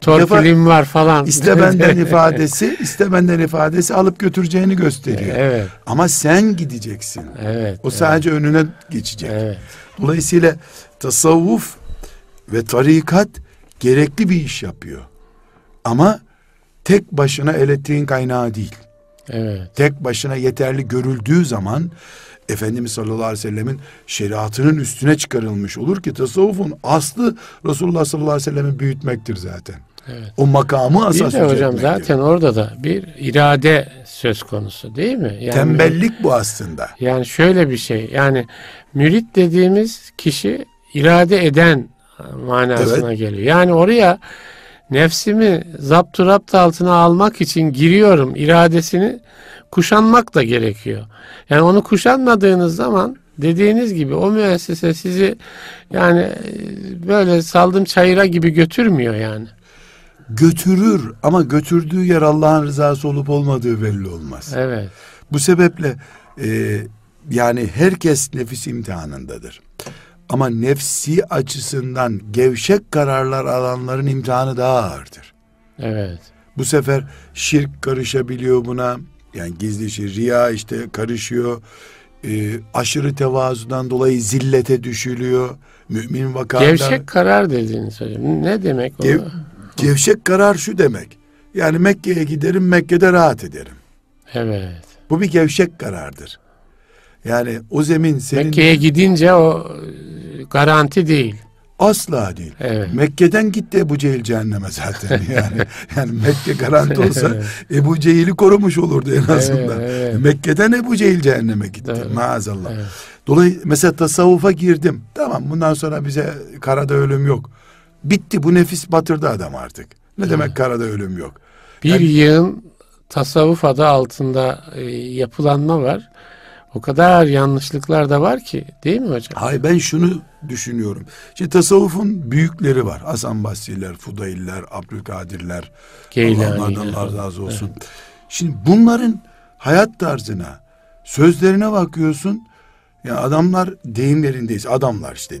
torpilim var falan İste benden ifadesi, iste benden ifadesi alıp götüreceğini gösteriyor. evet Ama sen gideceksin. evet O sadece önüne geçecek. evet Dolayısıyla tasavvuf ve tarikat gerekli bir iş yapıyor. Ama tek başına elektriğin kaynağı değil. Evet Tek başına yeterli görüldüğü zaman Efendimiz sallallahu aleyhi ve sellemin şeriatının üstüne çıkarılmış olur ki tasavvufun aslı Resulullah sallallahu aleyhi ve sellem'i büyütmektir zaten. evet O makamı Bir asas de hocam yüceltmektir. zaten orada da bir irade söz konusu değil mi? Yani, Tembellik bu aslında. Yani şöyle bir şey yani mürit dediğimiz kişi irade eden manasına geliyor. Yani oraya nefsimi zapturapt altına almak için giriyorum iradesini kuşanmak da gerekiyor. Yani onu kuşanmadığınız zaman dediğiniz gibi o müessese sizi yani e, böyle saldım çayıra gibi götürmüyor yani. Götürür ama götürdüğü yer Allah'ın rızası olup olmadığı belli olmaz. Evet. Bu sebeple e, yani herkes nefis imtihanındadır. Ama nefsi açısından gevşek kararlar alanların imtihanı daha ağırdır. Evet. Bu sefer şirk karışabiliyor buna. Yani gizli şirk, riya işte karışıyor. Ee, aşırı tevazudan dolayı zillete düşülüyor. Mümin vakada. Gevşek karar dediğiniz hocam. Ne demek o? Gev- gevşek karar şu demek. Yani Mekke'ye giderim, Mekke'de rahat ederim. Evet. Bu bir gevşek karardır. Yani o zemin senin Mekke'ye gidince o e, garanti değil. asla değil. Evet. Mekke'den gitti Ebu Cehil cehenneme zaten yani. yani Mekke garanti olsa Ebu Cehil'i korumuş olurdu en azından. Evet, evet. Mekke'den Ebu Cehil cehenneme gitti. Evet. Maazallah. Evet. Dolayısıyla mesela tasavvufa girdim. Tamam bundan sonra bize karada ölüm yok. Bitti bu nefis batırdı adam artık. Ne demek karada ölüm yok? Bir Yani- yığın tasavvuf adı altında e, yapılanma var. O kadar yanlışlıklar da var ki değil mi hocam? Hayır ben şunu düşünüyorum. Şimdi tasavvufun büyükleri var. Hasan Basri'ler, Fudayiller, Abdülkadirler. Geylani'ler. Allah razı olsun. Şimdi bunların hayat tarzına, sözlerine bakıyorsun. Ya adamlar deyimlerindeyiz. Adamlar işte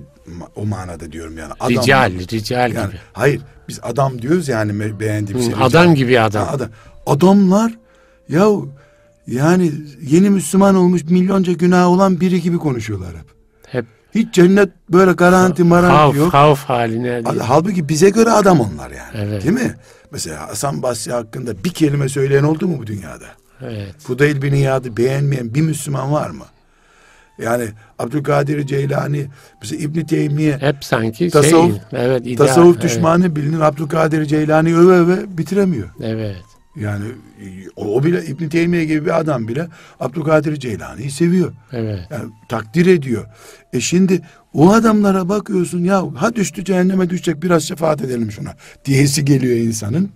o manada diyorum yani. Adam, Rical, rical Yani, gibi. hayır biz adam diyoruz yani me- beğendiğim Hı, şey. adam gibi adam. Ha, adam. Adamlar ya yani yeni Müslüman olmuş milyonca günah olan biri gibi konuşuyorlar hep. Hep Hiç cennet böyle garanti maranti havf, yok. havf haline. Hal- Halbuki bize göre adam onlar yani. Evet. Değil mi? Mesela Hasan Basri hakkında bir kelime söyleyen oldu mu bu dünyada? Evet. Fudayl bin İyad'ı beğenmeyen bir Müslüman var mı? Yani Abdülkadir Ceylani, mesela İbn Teymiye Hep sanki Tasavvuf- şey. Evet, ideal. tasavvuf evet, düşmanı bilinen Abdülkadir Ceylani öve öve bitiremiyor. Evet. Yani o, o bile İbn Teymiye gibi bir adam bile Abdülkadir Ceylani'yi seviyor. Evet. Yani takdir ediyor. E şimdi o adamlara bakıyorsun ya ha düştü cehenneme düşecek biraz şefaat edelim şuna diyesi geliyor insanın.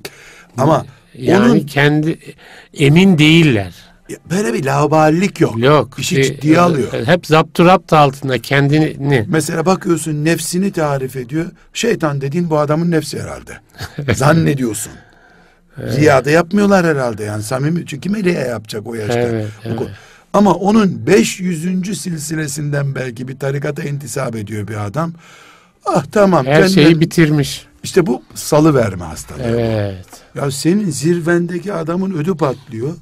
Ama Yani onun kendi emin değiller. böyle bir laubalilik yok. Yok. İşi Bir- ciddiye alıyor. Hep zapturapt altında kendini. Mesela bakıyorsun nefsini tarif ediyor. Şeytan dediğin bu adamın nefsi herhalde. Zannediyorsun. Riyada yapmıyorlar herhalde yani samimi çünkü meleğe yapacak o yaşta. Evet, evet. Ama onun 500. silsilesinden belki bir tarikata intisap ediyor bir adam. Ah tamam. Her cennet- şeyi bitirmiş. İşte bu salı verme hastalığı. Evet. Ya senin zirvendeki adamın ödü patlıyor.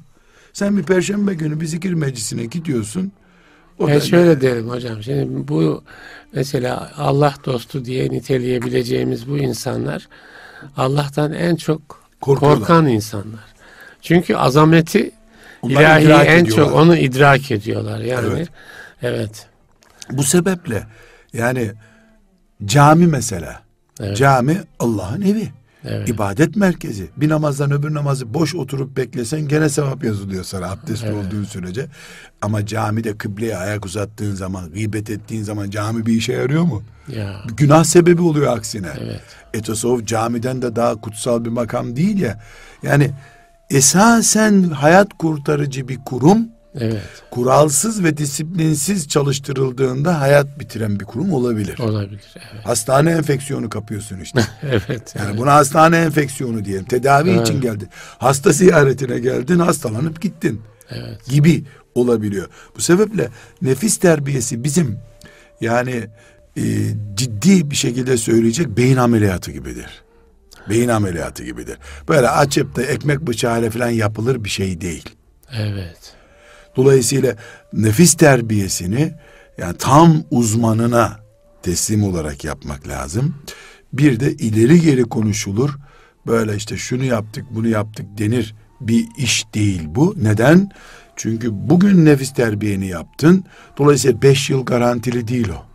Sen bir perşembe günü bir zikir meclisine gidiyorsun. O da- şöyle derim hocam. Şimdi bu mesela Allah dostu diye niteleyebileceğimiz bu insanlar Allah'tan en çok Korkuyorlar. korkan insanlar. Çünkü azameti Onlar ilahi en ediyorlar. çok onu idrak ediyorlar. Yani Evet. evet. Bu sebeple yani cami mesela. Evet. Cami Allah'ın evi. Evet. İbadet merkezi. Bir namazdan öbür namazı boş oturup beklesen gene sevap yazılıyor sana abdest Evet. olduğun sürece. Ama camide kıbleye ayak uzattığın zaman, gıybet ettiğin zaman cami bir işe yarıyor mu? Ya. Günah sebebi oluyor aksine. Evet. E tasavvuf camiden de daha kutsal bir makam değil ya. Yani esasen hayat kurtarıcı bir kurum Evet. kuralsız ve disiplinsiz çalıştırıldığında hayat bitiren bir kurum olabilir. Olabilir. Evet. Hastane enfeksiyonu kapıyorsun işte. Evet. Yani buna hastane enfeksiyonu diyelim. Tedavi Evet. için geldin. Hasta ziyaretine geldin, hastalanıp gittin Evet. gibi olabiliyor. Bu sebeple nefis terbiyesi bizim yani e, ciddi bir şekilde söyleyecek beyin ameliyatı gibidir. Beyin ameliyatı gibidir. Böyle açıp da ekmek bıçağıyla falan yapılır bir şey değil. Evet. Dolayısıyla nefis terbiyesini yani tam uzmanına teslim olarak yapmak lazım. Bir de ileri geri konuşulur. Böyle işte şunu yaptık bunu yaptık denir bir iş değil bu. Neden? Çünkü bugün nefis terbiyeni yaptın. Dolayısıyla beş yıl garantili değil o.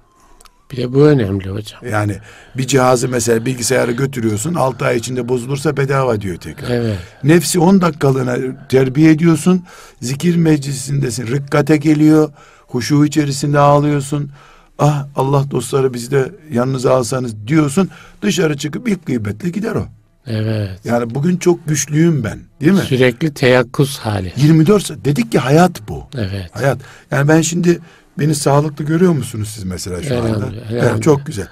Bir de bu önemli hocam. Yani bir cihazı mesela bilgisayarı götürüyorsun 6 ay içinde bozulursa bedava diyor tekrar. Evet. Nefsi 10 dakikalığına terbiye ediyorsun. Zikir meclisindesin. Rikkate geliyor. Huşu içerisinde ağlıyorsun. Ah Allah dostları bizi de yanınıza alsanız diyorsun. Dışarı çıkıp ilk gıybetle gider o. Evet. Yani bugün çok güçlüyüm ben değil mi? Sürekli teyakkuz hali. 24 saat. Dedik ki hayat bu. Evet. Hayat. Yani ben şimdi beni sağlıklı görüyor musunuz siz mesela şu anda? Elhamdülillah, Evet, çok güzel.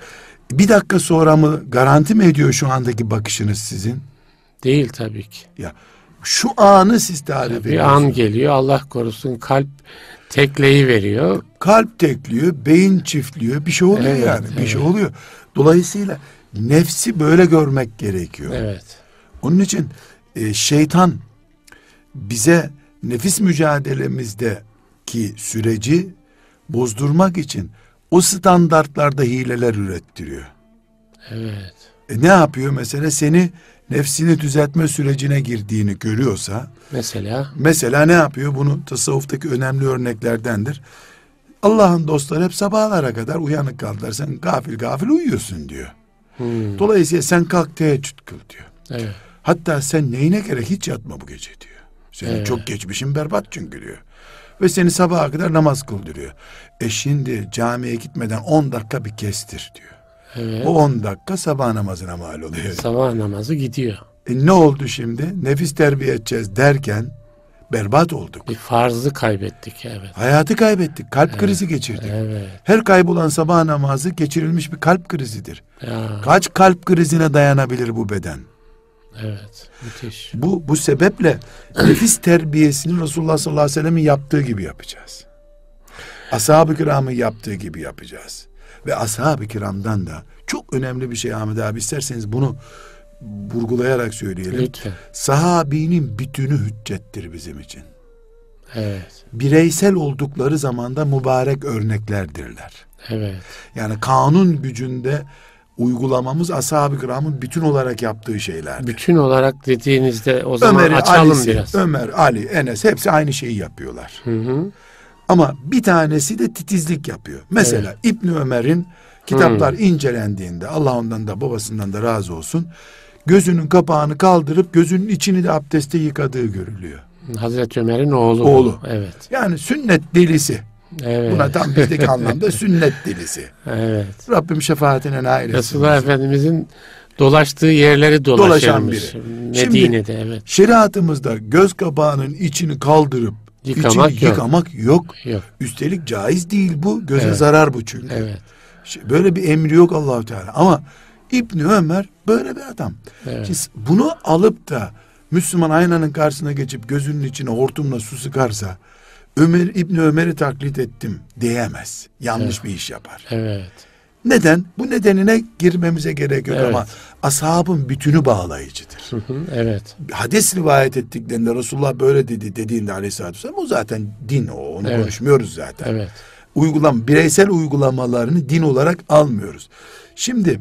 Bir dakika sonra mı garanti mi ediyor şu andaki bakışınız sizin? Değil tabii ki. Ya şu anı siz tarif Bir ediyorsunuz. an geliyor Allah korusun kalp tekleyi veriyor. Kalp tekliyor, beyin çiftliyor. Bir şey oluyor Evet, yani. Bir evet. şey oluyor. Dolayısıyla nefsi böyle görmek gerekiyor. Evet. Onun için e, şeytan bize nefis mücadelemizdeki süreci bozdurmak için o standartlarda hileler ürettiriyor. Evet. E ne yapıyor mesela seni nefsini düzeltme sürecine girdiğini görüyorsa Mesela mesela ne yapıyor bunu tasavvuftaki önemli örneklerdendir. Allah'ın dostları hep sabahlara kadar uyanık kaldılar. Sen gafil gafil uyuyorsun diyor. hmm, Dolayısıyla sen kalk teheccüd kıl diyor. evet. Hatta sen neyine gerek hiç yatma bu gece diyor. Senin Evet. çok geçmişin berbat çünkü diyor. Ve seni sabaha kadar namaz kıldırıyor. E şimdi camiye gitmeden 10 dakika bir kestir diyor. Evet. O 10 dakika sabah namazına mal oluyor. Sabah namazı gidiyor. E ne oldu şimdi? Nefis terbiye edeceğiz derken berbat olduk. Bir farzı kaybettik evet. Hayatı kaybettik. Kalp krizi geçirdik. Evet. Her kaybolan sabah namazı geçirilmiş bir kalp krizidir. Ya, Kaç kalp krizine dayanabilir bu beden? Evet. Müthiş. Bu bu sebeple nefis terbiyesini Resulullah sallallahu aleyhi ve sellem'in yaptığı gibi yapacağız. Ashab-ı kiramın yaptığı gibi yapacağız. Ve ashab-ı kiramdan da çok önemli bir şey Ahmet abi isterseniz bunu vurgulayarak söyleyelim. Lütfen. Sahabinin bütünü hüccettir bizim için. Evet. Bireysel oldukları zamanda mübarek örneklerdirler. Evet. Yani kanun gücünde uygulamamız ashab-ı kiramın bütün olarak yaptığı şeylerdir. Bütün olarak dediğinizde o zaman Ömer'i, açalım Ali'si, biraz. Ömer, Ali, Enes hepsi aynı şeyi yapıyorlar. Hı hı. Ama bir tanesi de titizlik yapıyor. Mesela İbni Ömer'in kitaplar incelendiğinde Allah ondan da babasından da razı olsun. Gözünün kapağını kaldırıp gözünün içini de abdeste yıkadığı görülüyor. Hazreti Ömer'in oğlu. Oğlu. Evet. Yani sünnet delisi. Evet. Buna tam bizdeki anlamda sünnet delisi. Evet. Rabbim şefaatine nail etsin. Resulullah. Efendimizin dolaştığı yerleri Dolaşan biri. Medine'de evet. Şeriatımızda göz kapağının içini kaldırıp Yıkamak içini yok. yıkamak yok. Yok. Üstelik caiz değil bu. Göze Evet. zarar bu çünkü. Evet. Böyle bir emri yok Allahu Teala. Ama İbni Ömer böyle bir adam. Evet. Siz bunu alıp da Müslüman aynanın karşısına geçip gözünün içine hortumla su sıkarsa Ömer İbni Ömer'i taklit ettim diyemez. Yanlış bir iş yapar. Evet. Neden? Bu nedenine girmemize gerek yok Evet. ama ashabın bütünü bağlayıcıdır. Hı hı. Evet. Hadis rivayet ettiklerinde Resulullah böyle dedi dediğinde aleyhissalatü vesselam o zaten din o. Onu Evet. konuşmuyoruz zaten. Evet. Uygulam bireysel uygulamalarını din olarak almıyoruz. Şimdi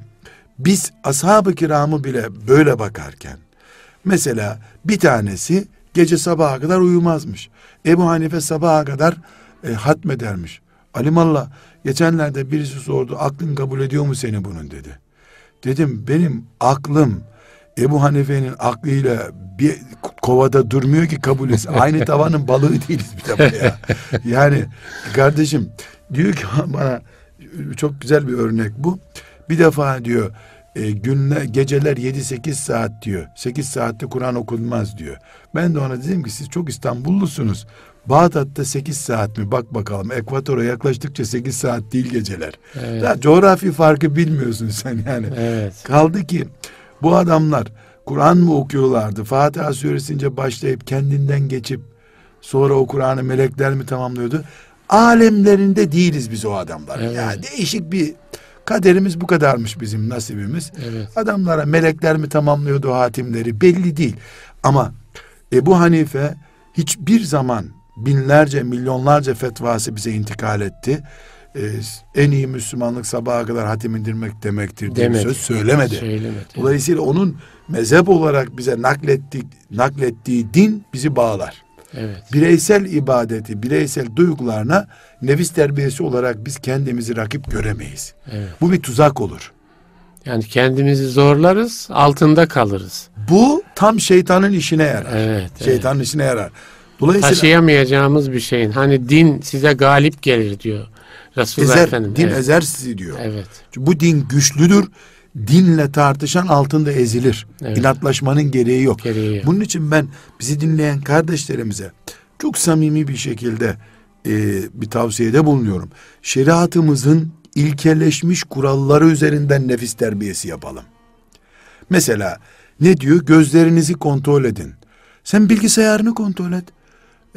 biz ashab-ı kiramı bile böyle bakarken mesela bir tanesi gece sabaha kadar uyumazmış. Ebu Hanife sabaha kadar e, hatmedermiş. Alimallah geçenlerde birisi sordu aklın kabul ediyor mu seni bunun dedi. Dedim benim aklım Ebu Hanife'nin aklıyla bir kovada durmuyor ki kabul etsin. Aynı tavanın balığı değiliz bir defa ya. Yani kardeşim diyor ki bana çok güzel bir örnek bu. Bir defa diyor e, günler geceler 7-8 saat diyor. 8 saatte Kur'an okunmaz diyor. Ben de ona dedim ki siz çok İstanbullusunuz. Bağdat'ta 8 saat mi? Bak bakalım. Ekvatora yaklaştıkça 8 saat değil geceler. Evet. Daha coğrafi farkı bilmiyorsun sen yani. Evet. Kaldı ki bu adamlar Kur'an mı okuyorlardı? Fatiha süresince başlayıp kendinden geçip sonra o Kur'an'ı melekler mi tamamlıyordu? Alemlerinde değiliz biz o adamlar. Evet. Ya değişik bir kaderimiz bu kadarmış bizim nasibimiz. Evet. Adamlara melekler mi tamamlıyordu hatimleri belli değil. Ama Ebu Hanife hiçbir zaman binlerce milyonlarca fetvası bize intikal etti. Ee, en iyi Müslümanlık sabaha kadar hatim indirmek demektir diye Demedi. söz söylemedi. Söylemedi. Dolayısıyla onun mezhep olarak bize naklettik, naklettiği din bizi bağlar. Evet. Bireysel ibadeti, bireysel duygularına nefis terbiyesi olarak biz kendimizi rakip göremeyiz. Evet. Bu bir tuzak olur. Yani kendimizi zorlarız, altında kalırız. Bu tam şeytanın işine yarar. Evet. evet. Şeytanın işine yarar. Dolayısıyla Taşıyamayacağımız bir şeyin. Hani din size galip gelir diyor Resulullah ezer, Efendimiz. din evet. ezer sizi diyor. Evet. Bu din güçlüdür. Dinle tartışan altında ezilir. Evet. İnatlaşmanın gereği yok. Gereği yok. Bunun için ben bizi dinleyen kardeşlerimize çok samimi bir şekilde e, bir tavsiyede bulunuyorum. Şeriatımızın ilkeleşmiş kuralları üzerinden nefis terbiyesi yapalım. Mesela ne diyor? Gözlerinizi kontrol edin. Sen bilgisayarını kontrol et.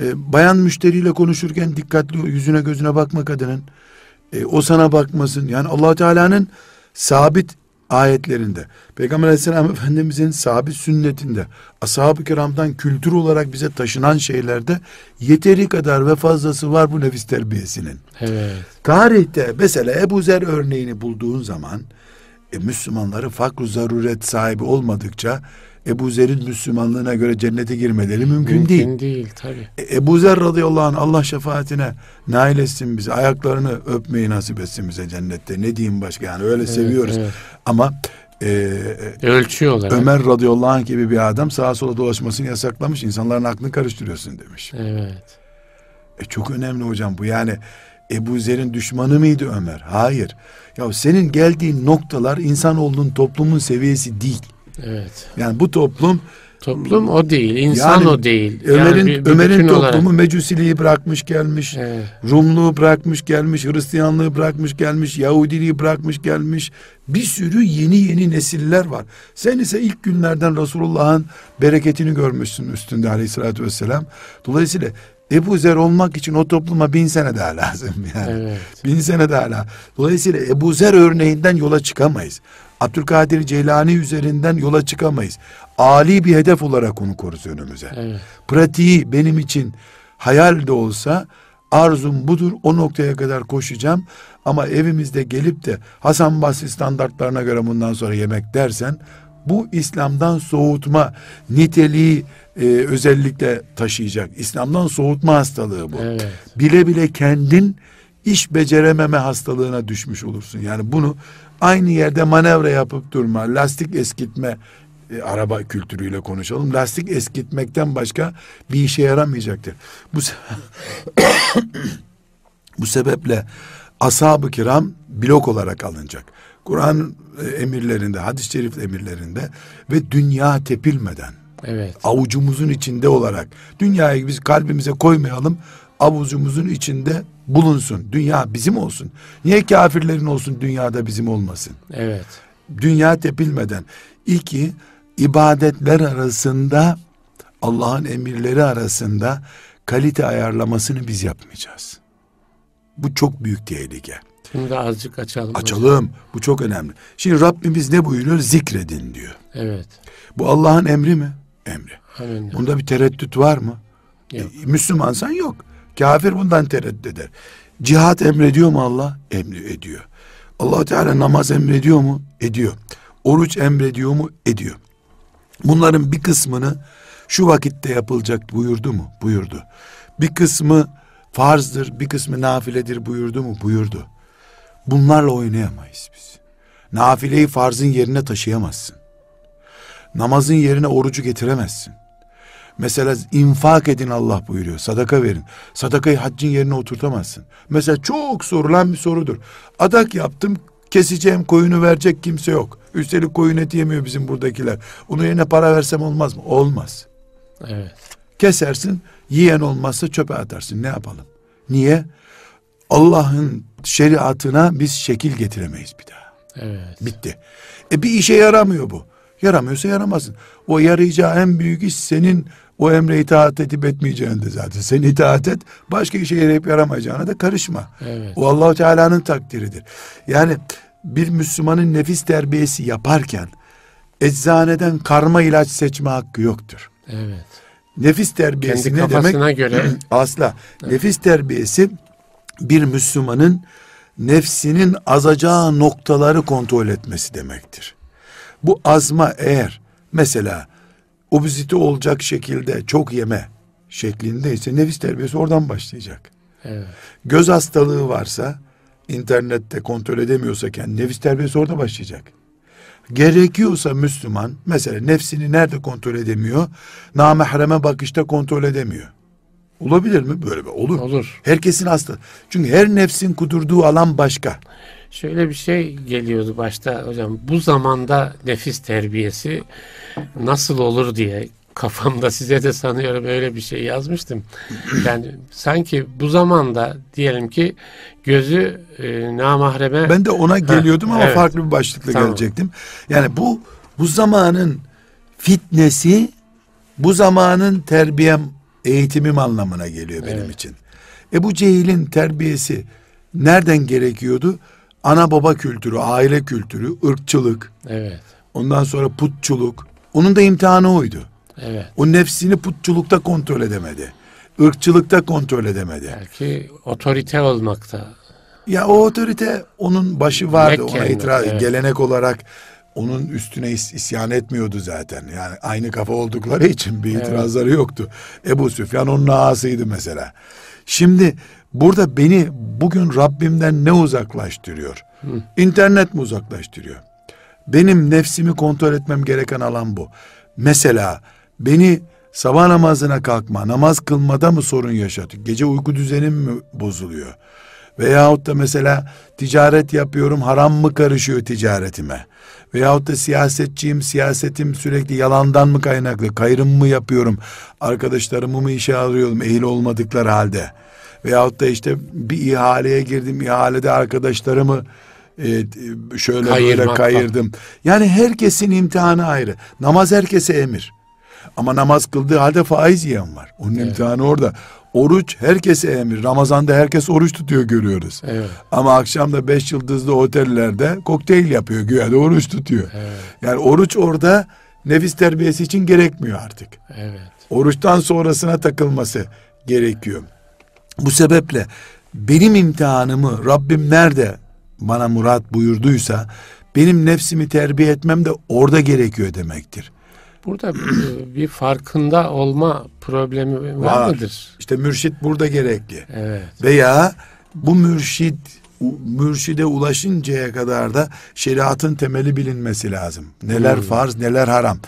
E, bayan müşteriyle konuşurken dikkatli yüzüne gözüne bakma kadının. E, o sana bakmasın. Yani allah Teala'nın sabit ayetlerinde, Peygamber aleyhisselam efendimizin sabit sünnetinde, ashab-ı kiramdan kültür olarak bize taşınan şeylerde yeteri kadar ve fazlası var bu nefis terbiyesinin. Evet. Tarihte mesela Ebu Zer örneğini bulduğun zaman e, Müslümanları fakr zaruret sahibi olmadıkça Ebu Zer'in Müslümanlığına göre cennete girmeleri mümkün, Mümkün değil. değil tabii. E, Ebu Zer radıyallahu anh Allah şefaatine nail etsin bizi. Ayaklarını öpmeyi nasip etsin bize cennette. Ne diyeyim başka yani öyle seviyoruz. evet. Ama e, Ölçüyorlar. Ömer radıyallahu anh gibi bir adam sağa sola dolaşmasını yasaklamış. İnsanların aklını karıştırıyorsun demiş. Evet. E çok önemli hocam bu yani Ebu Zer'in düşmanı mıydı Ömer? Hayır. Ya senin geldiğin noktalar insanoğlunun toplumun seviyesi değil. Evet. Yani bu toplum Toplum o değil, insan Yani o değil. Ömer'in yani Ömer'in toplumu olarak. Mecusiliği bırakmış gelmiş. Evet. Rumluğu bırakmış gelmiş, Hristiyanlığı bırakmış gelmiş, Yahudiliği bırakmış gelmiş. Bir sürü yeni yeni nesiller var. Sen ise ilk günlerden Resulullah'ın bereketini görmüşsün üstünde aleyhissalatü vesselam. Dolayısıyla Ebu Zer olmak için o topluma bin sene daha lazım yani. Evet. Bin sene daha lazım. Dolayısıyla Ebu Zer örneğinden yola çıkamayız. Abdülkadir Ceylani üzerinden yola çıkamayız. Ali bir hedef olarak onu koruz önümüze Evet. pratiği benim için hayal de olsa arzum budur o noktaya kadar koşacağım ama evimizde gelip de Hasan Basri standartlarına göre bundan sonra yemek dersen bu İslam'dan soğutma niteliği e, özellikle taşıyacak. İslam'dan soğutma hastalığı bu. Evet. Bile bile kendin iş becerememe hastalığına düşmüş olursun. Yani bunu aynı yerde manevra yapıp durma, lastik eskitme e, araba kültürüyle konuşalım. Lastik eskitmekten başka bir işe yaramayacaktır. Bu se- bu sebeple ashab-ı kiram blok olarak alınacak. Kur'an e, emirlerinde, hadis-i şerif emirlerinde ve dünya tepilmeden Evet. avucumuzun içinde olarak dünyayı biz kalbimize koymayalım avucumuzun içinde bulunsun dünya bizim olsun niye kafirlerin olsun dünyada bizim olmasın Evet. dünya tepilmeden iki ibadetler arasında Allah'ın emirleri arasında kalite ayarlamasını biz yapmayacağız bu çok büyük tehlike Bunu da azıcık açalım. hocam. açalım bu çok önemli şimdi Rabbimiz ne buyuruyor zikredin diyor Evet. bu Allah'ın emri mi emri Amin. Bunda bir tereddüt var mı? Yok. E, Müslümansan yok. Kafir bundan tereddüt eder. Cihat emrediyor mu Allah? Emri ediyor. allah Teala namaz emrediyor mu? Ediyor. Oruç emrediyor mu? Ediyor. Bunların bir kısmını şu vakitte yapılacak buyurdu mu? Buyurdu. Bir kısmı farzdır, bir kısmı nafiledir buyurdu mu? Buyurdu. Bunlarla oynayamayız biz. Nafileyi farzın yerine taşıyamazsın. Namazın yerine orucu getiremezsin. Mesela infak edin Allah buyuruyor. Sadaka verin. Sadakayı haccın yerine oturtamazsın. Mesela çok sorulan bir sorudur. Adak yaptım keseceğim koyunu verecek kimse yok. Üstelik koyun eti yemiyor bizim buradakiler. Onun yerine para versem olmaz mı? Olmaz. Evet. Kesersin yiyen olmazsa çöpe atarsın ne yapalım? Niye? Allah'ın şeriatına biz şekil getiremeyiz bir daha. Evet. Bitti. E bir işe yaramıyor bu. Yaramıyorsa yaramasın. O yarayacağı en büyük iş senin o emre itaat edip etmeyeceğin de zaten. Sen itaat et, başka işe yarayıp yaramayacağına da karışma. Evet. O Allahu Teala'nın takdiridir. Yani bir Müslümanın nefis terbiyesi yaparken eczaneden karma ilaç seçme hakkı yoktur. Evet. Nefis terbiyesi Kendi ne demek? göre Asla. Nefis terbiyesi bir Müslümanın nefsinin azacağı noktaları kontrol etmesi demektir. Bu azma eğer mesela obezite olacak şekilde çok yeme şeklindeyse nefis terbiyesi oradan başlayacak. evet. Göz hastalığı varsa internette kontrol edemiyorsa kendi nefis terbiyesi orada başlayacak. Gerekiyorsa Müslüman mesela nefsini nerede kontrol edemiyor? Namahreme bakışta kontrol edemiyor. Olabilir mi? Böyle bir olur. Olur. Herkesin hasta. Çünkü her nefsin kudurduğu alan başka. Şöyle bir şey geliyordu başta hocam. Bu zamanda nefis terbiyesi nasıl olur diye kafamda size de sanıyorum öyle bir şey yazmıştım. Yani sanki bu zamanda diyelim ki gözü e, namahreme Ben de ona geliyordum ama evet. farklı bir başlıkla Tamam. gelecektim. Yani bu bu zamanın fitnesi bu zamanın terbiyem eğitimim anlamına geliyor benim Evet. için. Ebu Cehil'in terbiyesi nereden gerekiyordu? Ana baba kültürü, aile kültürü, ırkçılık, evet ondan sonra putçuluk. Onun da imtihanı oydu. evet O nefsini putçulukta kontrol edemedi. Irkçılıkta kontrol edemedi. belki otorite olmakta Ya o otorite onun başı vardı ona Mekke'nin, itiraz evet. gelenek olarak onun üstüne is- isyan etmiyordu zaten. Yani aynı kafa oldukları için bir Evet. itirazları yoktu. Ebu Süfyan onun ağasıydı mesela. Şimdi burada beni bugün Rabbimden ne uzaklaştırıyor? İnternet mi uzaklaştırıyor? Benim nefsimi kontrol etmem gereken alan bu. Mesela beni sabah namazına kalkma, namaz kılmada mı sorun yaşatıyor? Gece uyku düzenim mi bozuluyor? Veyahut da mesela ticaret yapıyorum, haram mı karışıyor ticaretime? Veyahut da siyasetçiyim, siyasetim sürekli yalandan mı kaynaklı? Kayrım mı yapıyorum? Arkadaşlarımı mı işe alıyorum ehil olmadıkları halde? Veyahut da işte bir ihaleye girdim, ihalede arkadaşlarımı e, şöyle böyle Kayırmak kayırdım. Yani herkesin imtihanı ayrı. Namaz herkese emir. Ama namaz kıldığı halde faiz yiyen var. Onun imtihanı orada. Oruç herkese emir. Ramazan'da herkes oruç tutuyor görüyoruz. evet Ama akşam da beş yıldızlı otellerde kokteyl yapıyor. Güya da oruç tutuyor. evet Yani oruç orada nefis terbiyesi için gerekmiyor artık. evet Oruçtan sonrasına takılması gerekiyor. Bu sebeple benim imtihanımı Rabbim nerede bana murat buyurduysa benim nefsimi terbiye etmem de orada gerekiyor demektir. Burada bir, farkında olma problemi var, Var. mıdır? İşte mürşit burada gerekli. Evet. Veya bu mürşid mürşide ulaşıncaya kadar da şeriatın temeli bilinmesi lazım. Neler Hmm. farz, neler haram.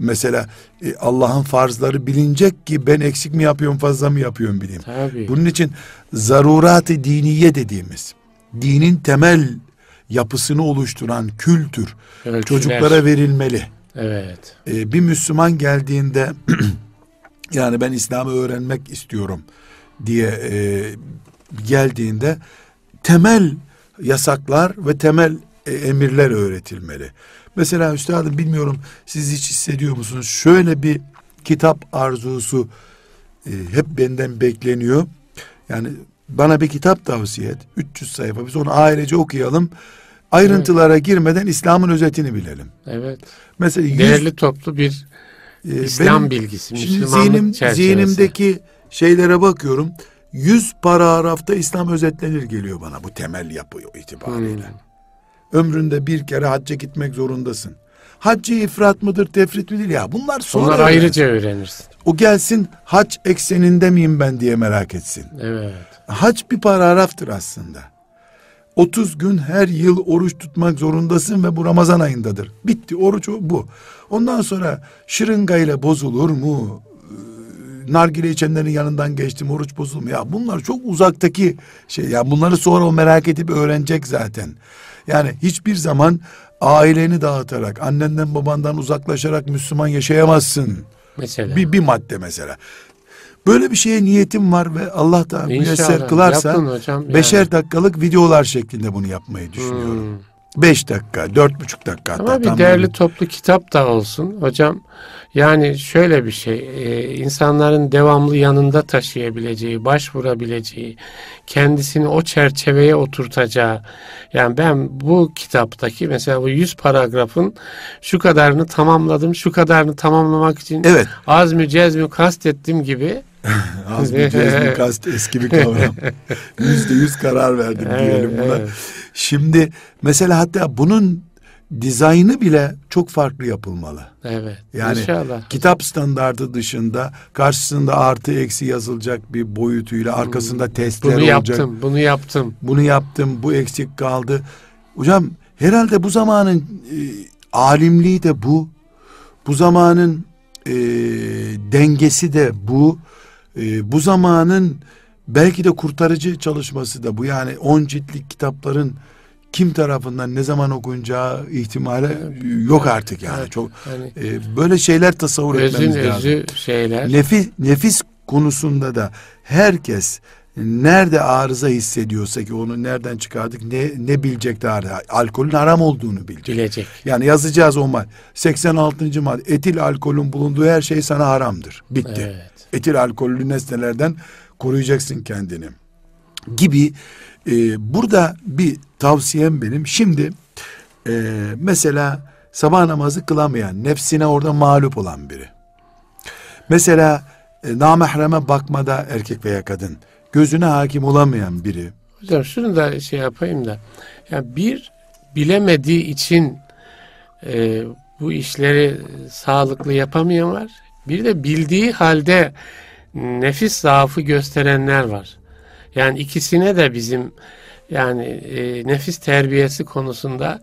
Mesela e, Allah'ın farzları bilinecek ki ben eksik mi yapıyorum, fazla mı yapıyorum bileyim. Tabii. Bunun için zarurat-ı diniye dediğimiz dinin temel yapısını oluşturan kültür Ölçüler. çocuklara verilmeli. Evet. Ee, bir Müslüman geldiğinde yani ben İslam'ı öğrenmek istiyorum diye e, geldiğinde temel yasaklar ve temel e, emirler öğretilmeli. Mesela üstadım bilmiyorum siz hiç hissediyor musunuz? Şöyle bir kitap arzusu e, hep benden bekleniyor. Yani bana bir kitap tavsiye et. 300 sayfa biz onu ailece okuyalım. Ayrıntılara girmeden İslam'ın özetini bilelim. Evet. Mesela 100 Değerli toplu bir ee, İslam benim bilgisi, Müslümanlık zihnim, çerçevesi. zihnimdeki şeylere bakıyorum. 100 paragrafta İslam özetlenir geliyor bana bu temel yapı itibariyle. Hmm. Ömründe bir kere hacca gitmek zorundasın. Haccı ifrat mıdır, tefrit midir ya? Bunlar sonra Bunlar öğrensin. ayrıca öğrenirsin. O gelsin hac ekseninde miyim ben diye merak etsin. Evet. Hac bir paragraftır aslında. 30 gün her yıl oruç tutmak zorundasın ve bu Ramazan ayındadır. Bitti oruç bu. Ondan sonra şırıngayla bozulur mu? Nargile içenlerin yanından geçtim oruç bozulur mu? Ya bunlar çok uzaktaki şey. Ya bunları sonra o merak edip öğrenecek zaten. Yani hiçbir zaman aileni dağıtarak, annenden babandan uzaklaşarak Müslüman yaşayamazsın. Mesela. Bir, bir madde mesela. Böyle bir şeye niyetim var ve Allah da müyesser kılarsa hocam. yani. beşer dakikalık videolar şeklinde bunu yapmayı düşünüyorum. Hmm. Beş dakika, dört buçuk dakika hatta. Ama bir tam değerli böyle. toplu kitap da olsun hocam. Yani şöyle bir şey, e, insanların devamlı yanında taşıyabileceği, başvurabileceği, kendisini o çerçeveye oturtacağı. Yani ben bu kitaptaki mesela bu 100 paragrafın şu kadarını tamamladım, şu kadarını tamamlamak için Evet. azmü cezmü kastettim gibi. Az bir cezmi kast eski bir kavram. Yüzde yüz karar verdim diyelim buna. Şimdi mesela hatta bunun dizaynı bile çok farklı yapılmalı. Evet. Yani İnşallah. Kitap standardı dışında karşısında artı eksi yazılacak bir boyutuyla arkasında testler Bunu olacak. yaptım, bunu yaptım. bunu yaptım, bu eksik kaldı. Hocam herhalde bu zamanın e, alimliği de bu. Bu zamanın e, dengesi de bu. E, bu zamanın belki de kurtarıcı çalışması da bu. Yani on ciltlik kitapların kim tarafından ne zaman okunacağı ihtimali yok artık yani. Evet, Çok hani e, böyle şeyler tasavvur özün etmemiz lazım. özü şeyler. Nefis nefis konusunda da herkes nerede arıza hissediyorsa ki onu nereden çıkardık ne ne bilecek arıza. Alkolün haram olduğunu bilecek. bilecek. Yani yazacağız o mal. 86. madde etil alkolün bulunduğu her şey sana haramdır. Bitti. Evet. Etil alkollü nesnelerden koruyacaksın kendini. Gibi e, burada bir tavsiyem benim. Şimdi e, mesela sabah namazı kılamayan, nefsine orada mağlup olan biri. Mesela e, namahreme bakmada erkek veya kadın gözüne hakim olamayan biri. Hocam şunu da şey yapayım da. Ya bir bilemediği için e, bu işleri sağlıklı yapamayan var. Bir de bildiği halde nefis zaafı gösterenler var. Yani ikisine de bizim yani e, nefis terbiyesi konusunda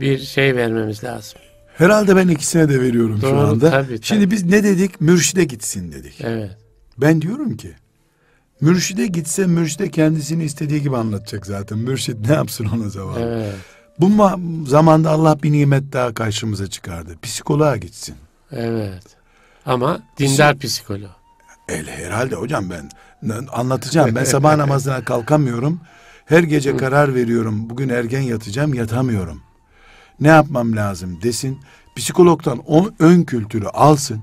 bir şey vermemiz lazım. Herhalde ben ikisine de veriyorum şu Doğru, anda. tabii, tabii. Şimdi biz ne dedik? Mürşide gitsin dedik. Evet. Ben diyorum ki mürşide gitse mürşide kendisini istediği gibi anlatacak zaten. Mürşid ne yapsın ona zaman? Evet. Bu ma- zamanda Allah bir nimet daha karşımıza çıkardı. Psikoloğa gitsin. Evet. Ama dindar psikolog. El herhalde hocam ben anlatacağım. Ben sabah namazına kalkamıyorum. Her gece karar veriyorum. Bugün ergen yatacağım, yatamıyorum. Ne yapmam lazım desin. Psikologdan o ön kültürü alsın.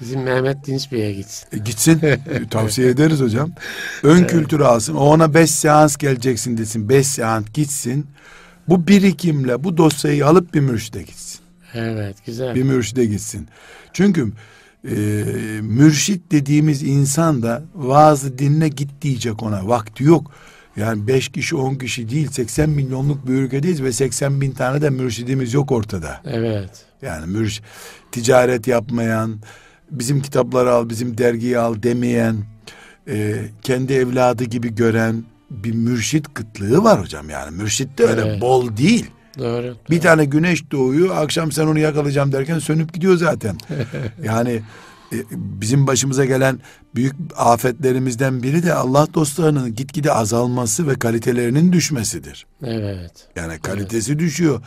Bizim Mehmet Dinç Bey'e gitsin. E, gitsin. E, Tavsiye ederiz hocam. Ön kültürü alsın. O ona beş seans geleceksin desin. Beş seans gitsin. Bu birikimle bu dosyayı alıp bir mürşide gitsin. Evet güzel. Bir mürşide gitsin. Çünkü e, mürşit dediğimiz insan da vaazı dinle git diyecek ona. Vakti yok. Yani beş kişi on kişi değil 80 milyonluk bir ülkedeyiz ve 80 bin tane de mürşidimiz yok ortada. Evet. Yani mürş ticaret yapmayan, bizim kitapları al, bizim dergiyi al demeyen, e, kendi evladı gibi gören bir mürşit kıtlığı var hocam yani. Mürşit de öyle Evet. bol değil. Doğru. Bir tane güneş doğuyor, akşam sen onu yakalayacağım derken sönüp gidiyor zaten. yani e, bizim başımıza gelen büyük afetlerimizden biri de Allah dostlarının gitgide azalması ve kalitelerinin düşmesidir. Evet. Yani kalitesi düşüyor.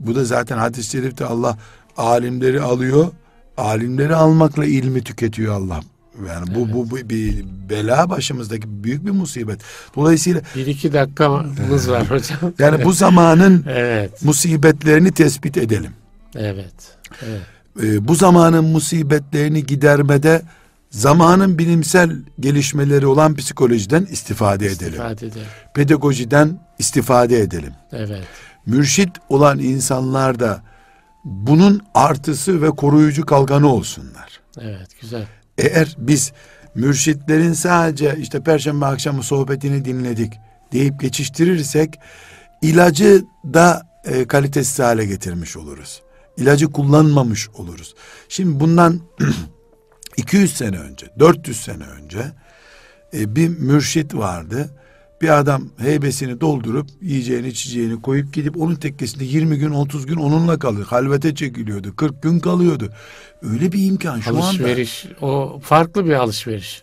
Bu da zaten hadis-i şerifte Allah alimleri alıyor. Alimleri almakla ilmi tüketiyor Allah. Yani bu, bu, bu bir bela başımızdaki büyük bir musibet. Dolayısıyla Bir iki dakikamız var hocam. yani bu zamanın Evet. musibetlerini tespit edelim. Evet. Evet. Ee, bu zamanın musibetlerini gidermede zamanın bilimsel gelişmeleri olan psikolojiden istifade edelim. İstifade edelim. Pedagojiden istifade edelim. Evet. mürşit olan insanlar da bunun artısı ve koruyucu kalkanı olsunlar. Evet. Güzel. Eğer biz mürşitlerin sadece işte perşembe akşamı sohbetini dinledik deyip geçiştirirsek ilacı da e, kalitesiz hale getirmiş oluruz. İlacı kullanmamış oluruz. Şimdi bundan 200 sene önce, 400 sene önce e, bir mürşit vardı. Bir adam heybesini doldurup yiyeceğini içeceğini koyup gidip onun tekkesinde 20 gün 30 gün onunla kalıyor. Halvete çekiliyordu. 40 gün kalıyordu. Öyle bir imkan şu anda alışveriş. O farklı bir alışveriş.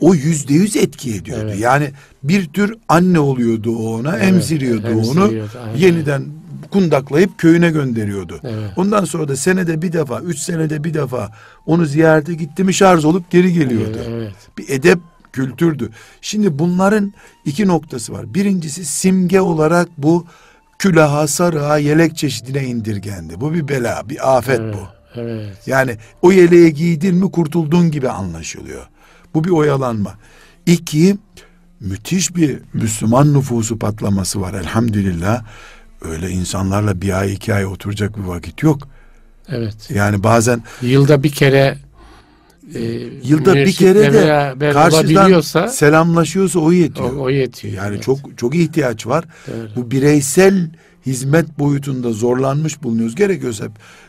o yüzde yüz etki ediyordu. Evet. Yani bir tür anne oluyordu ona, Evet, emziriyordu, onu. emziriyordu, aynen. Yeniden kundaklayıp köyüne gönderiyordu. Evet. Ondan sonra da senede bir defa, üç senede bir defa onu ziyarete gitti mi şarj olup geri geliyordu. Evet. Bir edep kültürdü. Şimdi bunların iki noktası var. Birincisi simge olarak bu külaha, sarığa, yelek çeşidine indirgendi. Bu bir bela, bir afet Evet. bu. Evet. Yani o yeleği giydin mi kurtuldun gibi anlaşılıyor. Bu bir oyalanma. İki, müthiş bir Müslüman nüfusu patlaması var elhamdülillah. Öyle insanlarla bir ay iki ay oturacak bir vakit yok. Evet. Yani bazen Yılda bir kere e, yılda bir kere de karşıdan selamlaşıyorsa o o, yetiyor. o yetiyor. Yani Evet. çok çok ihtiyaç var. Doğru. Bu bireysel hizmet boyutunda zorlanmış bulunuyoruz. Gerekiyorsa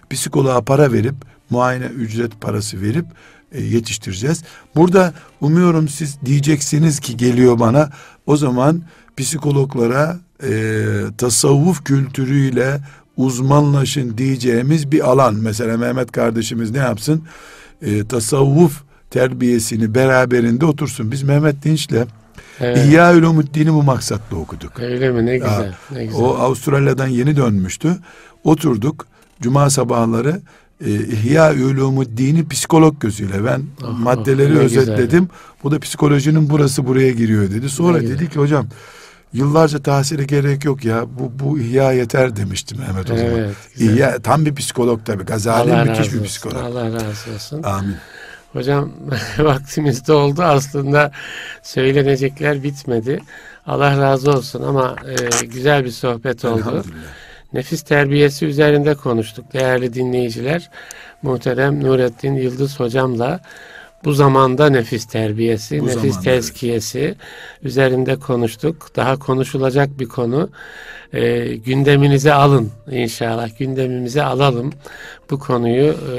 psikoloğa para verip muayene ücret parası verip e, yetiştireceğiz. Burada umuyorum siz diyeceksiniz ki geliyor bana o zaman psikologlara e, tasavvuf kültürüyle uzmanlaşın diyeceğimiz bir alan. Mesela Mehmet kardeşimiz ne yapsın? E, tasavvuf terbiyesini beraberinde otursun. Biz Mehmet Dinç'le Evet. İhya Ulumuddin'i bu maksatla okuduk. Öyle mi? Ne güzel. Ya, ne güzel. O Avustralya'dan yeni dönmüştü. Oturduk cuma sabahları e, İhya Ulumuddin'i psikolog gözüyle ben Oh, maddeleri oh, ne güzel. özetledim. Bu da psikolojinin burası buraya giriyor dedi. Sonra Ne güzel. dedi ki hocam yıllarca tahsile gerek yok ya. Bu bu ihya yeter demişti Mehmet o zaman. Güzel. İhya tam bir psikolog tabii. Gazali Allah müthiş bir psikolog. Allah razı olsun. Amin. Hocam vaktimiz doldu aslında söylenecekler bitmedi. Allah razı olsun ama e, güzel bir sohbet oldu. Nefis terbiyesi üzerinde konuştuk değerli dinleyiciler. Muhterem Nurettin Yıldız hocamla bu zamanda nefis terbiyesi, Bu nefis zamanda, tezkiyesi üzerinde konuştuk. Daha konuşulacak bir konu. E, gündeminize alın inşallah. Gündemimize alalım bu konuyu. e,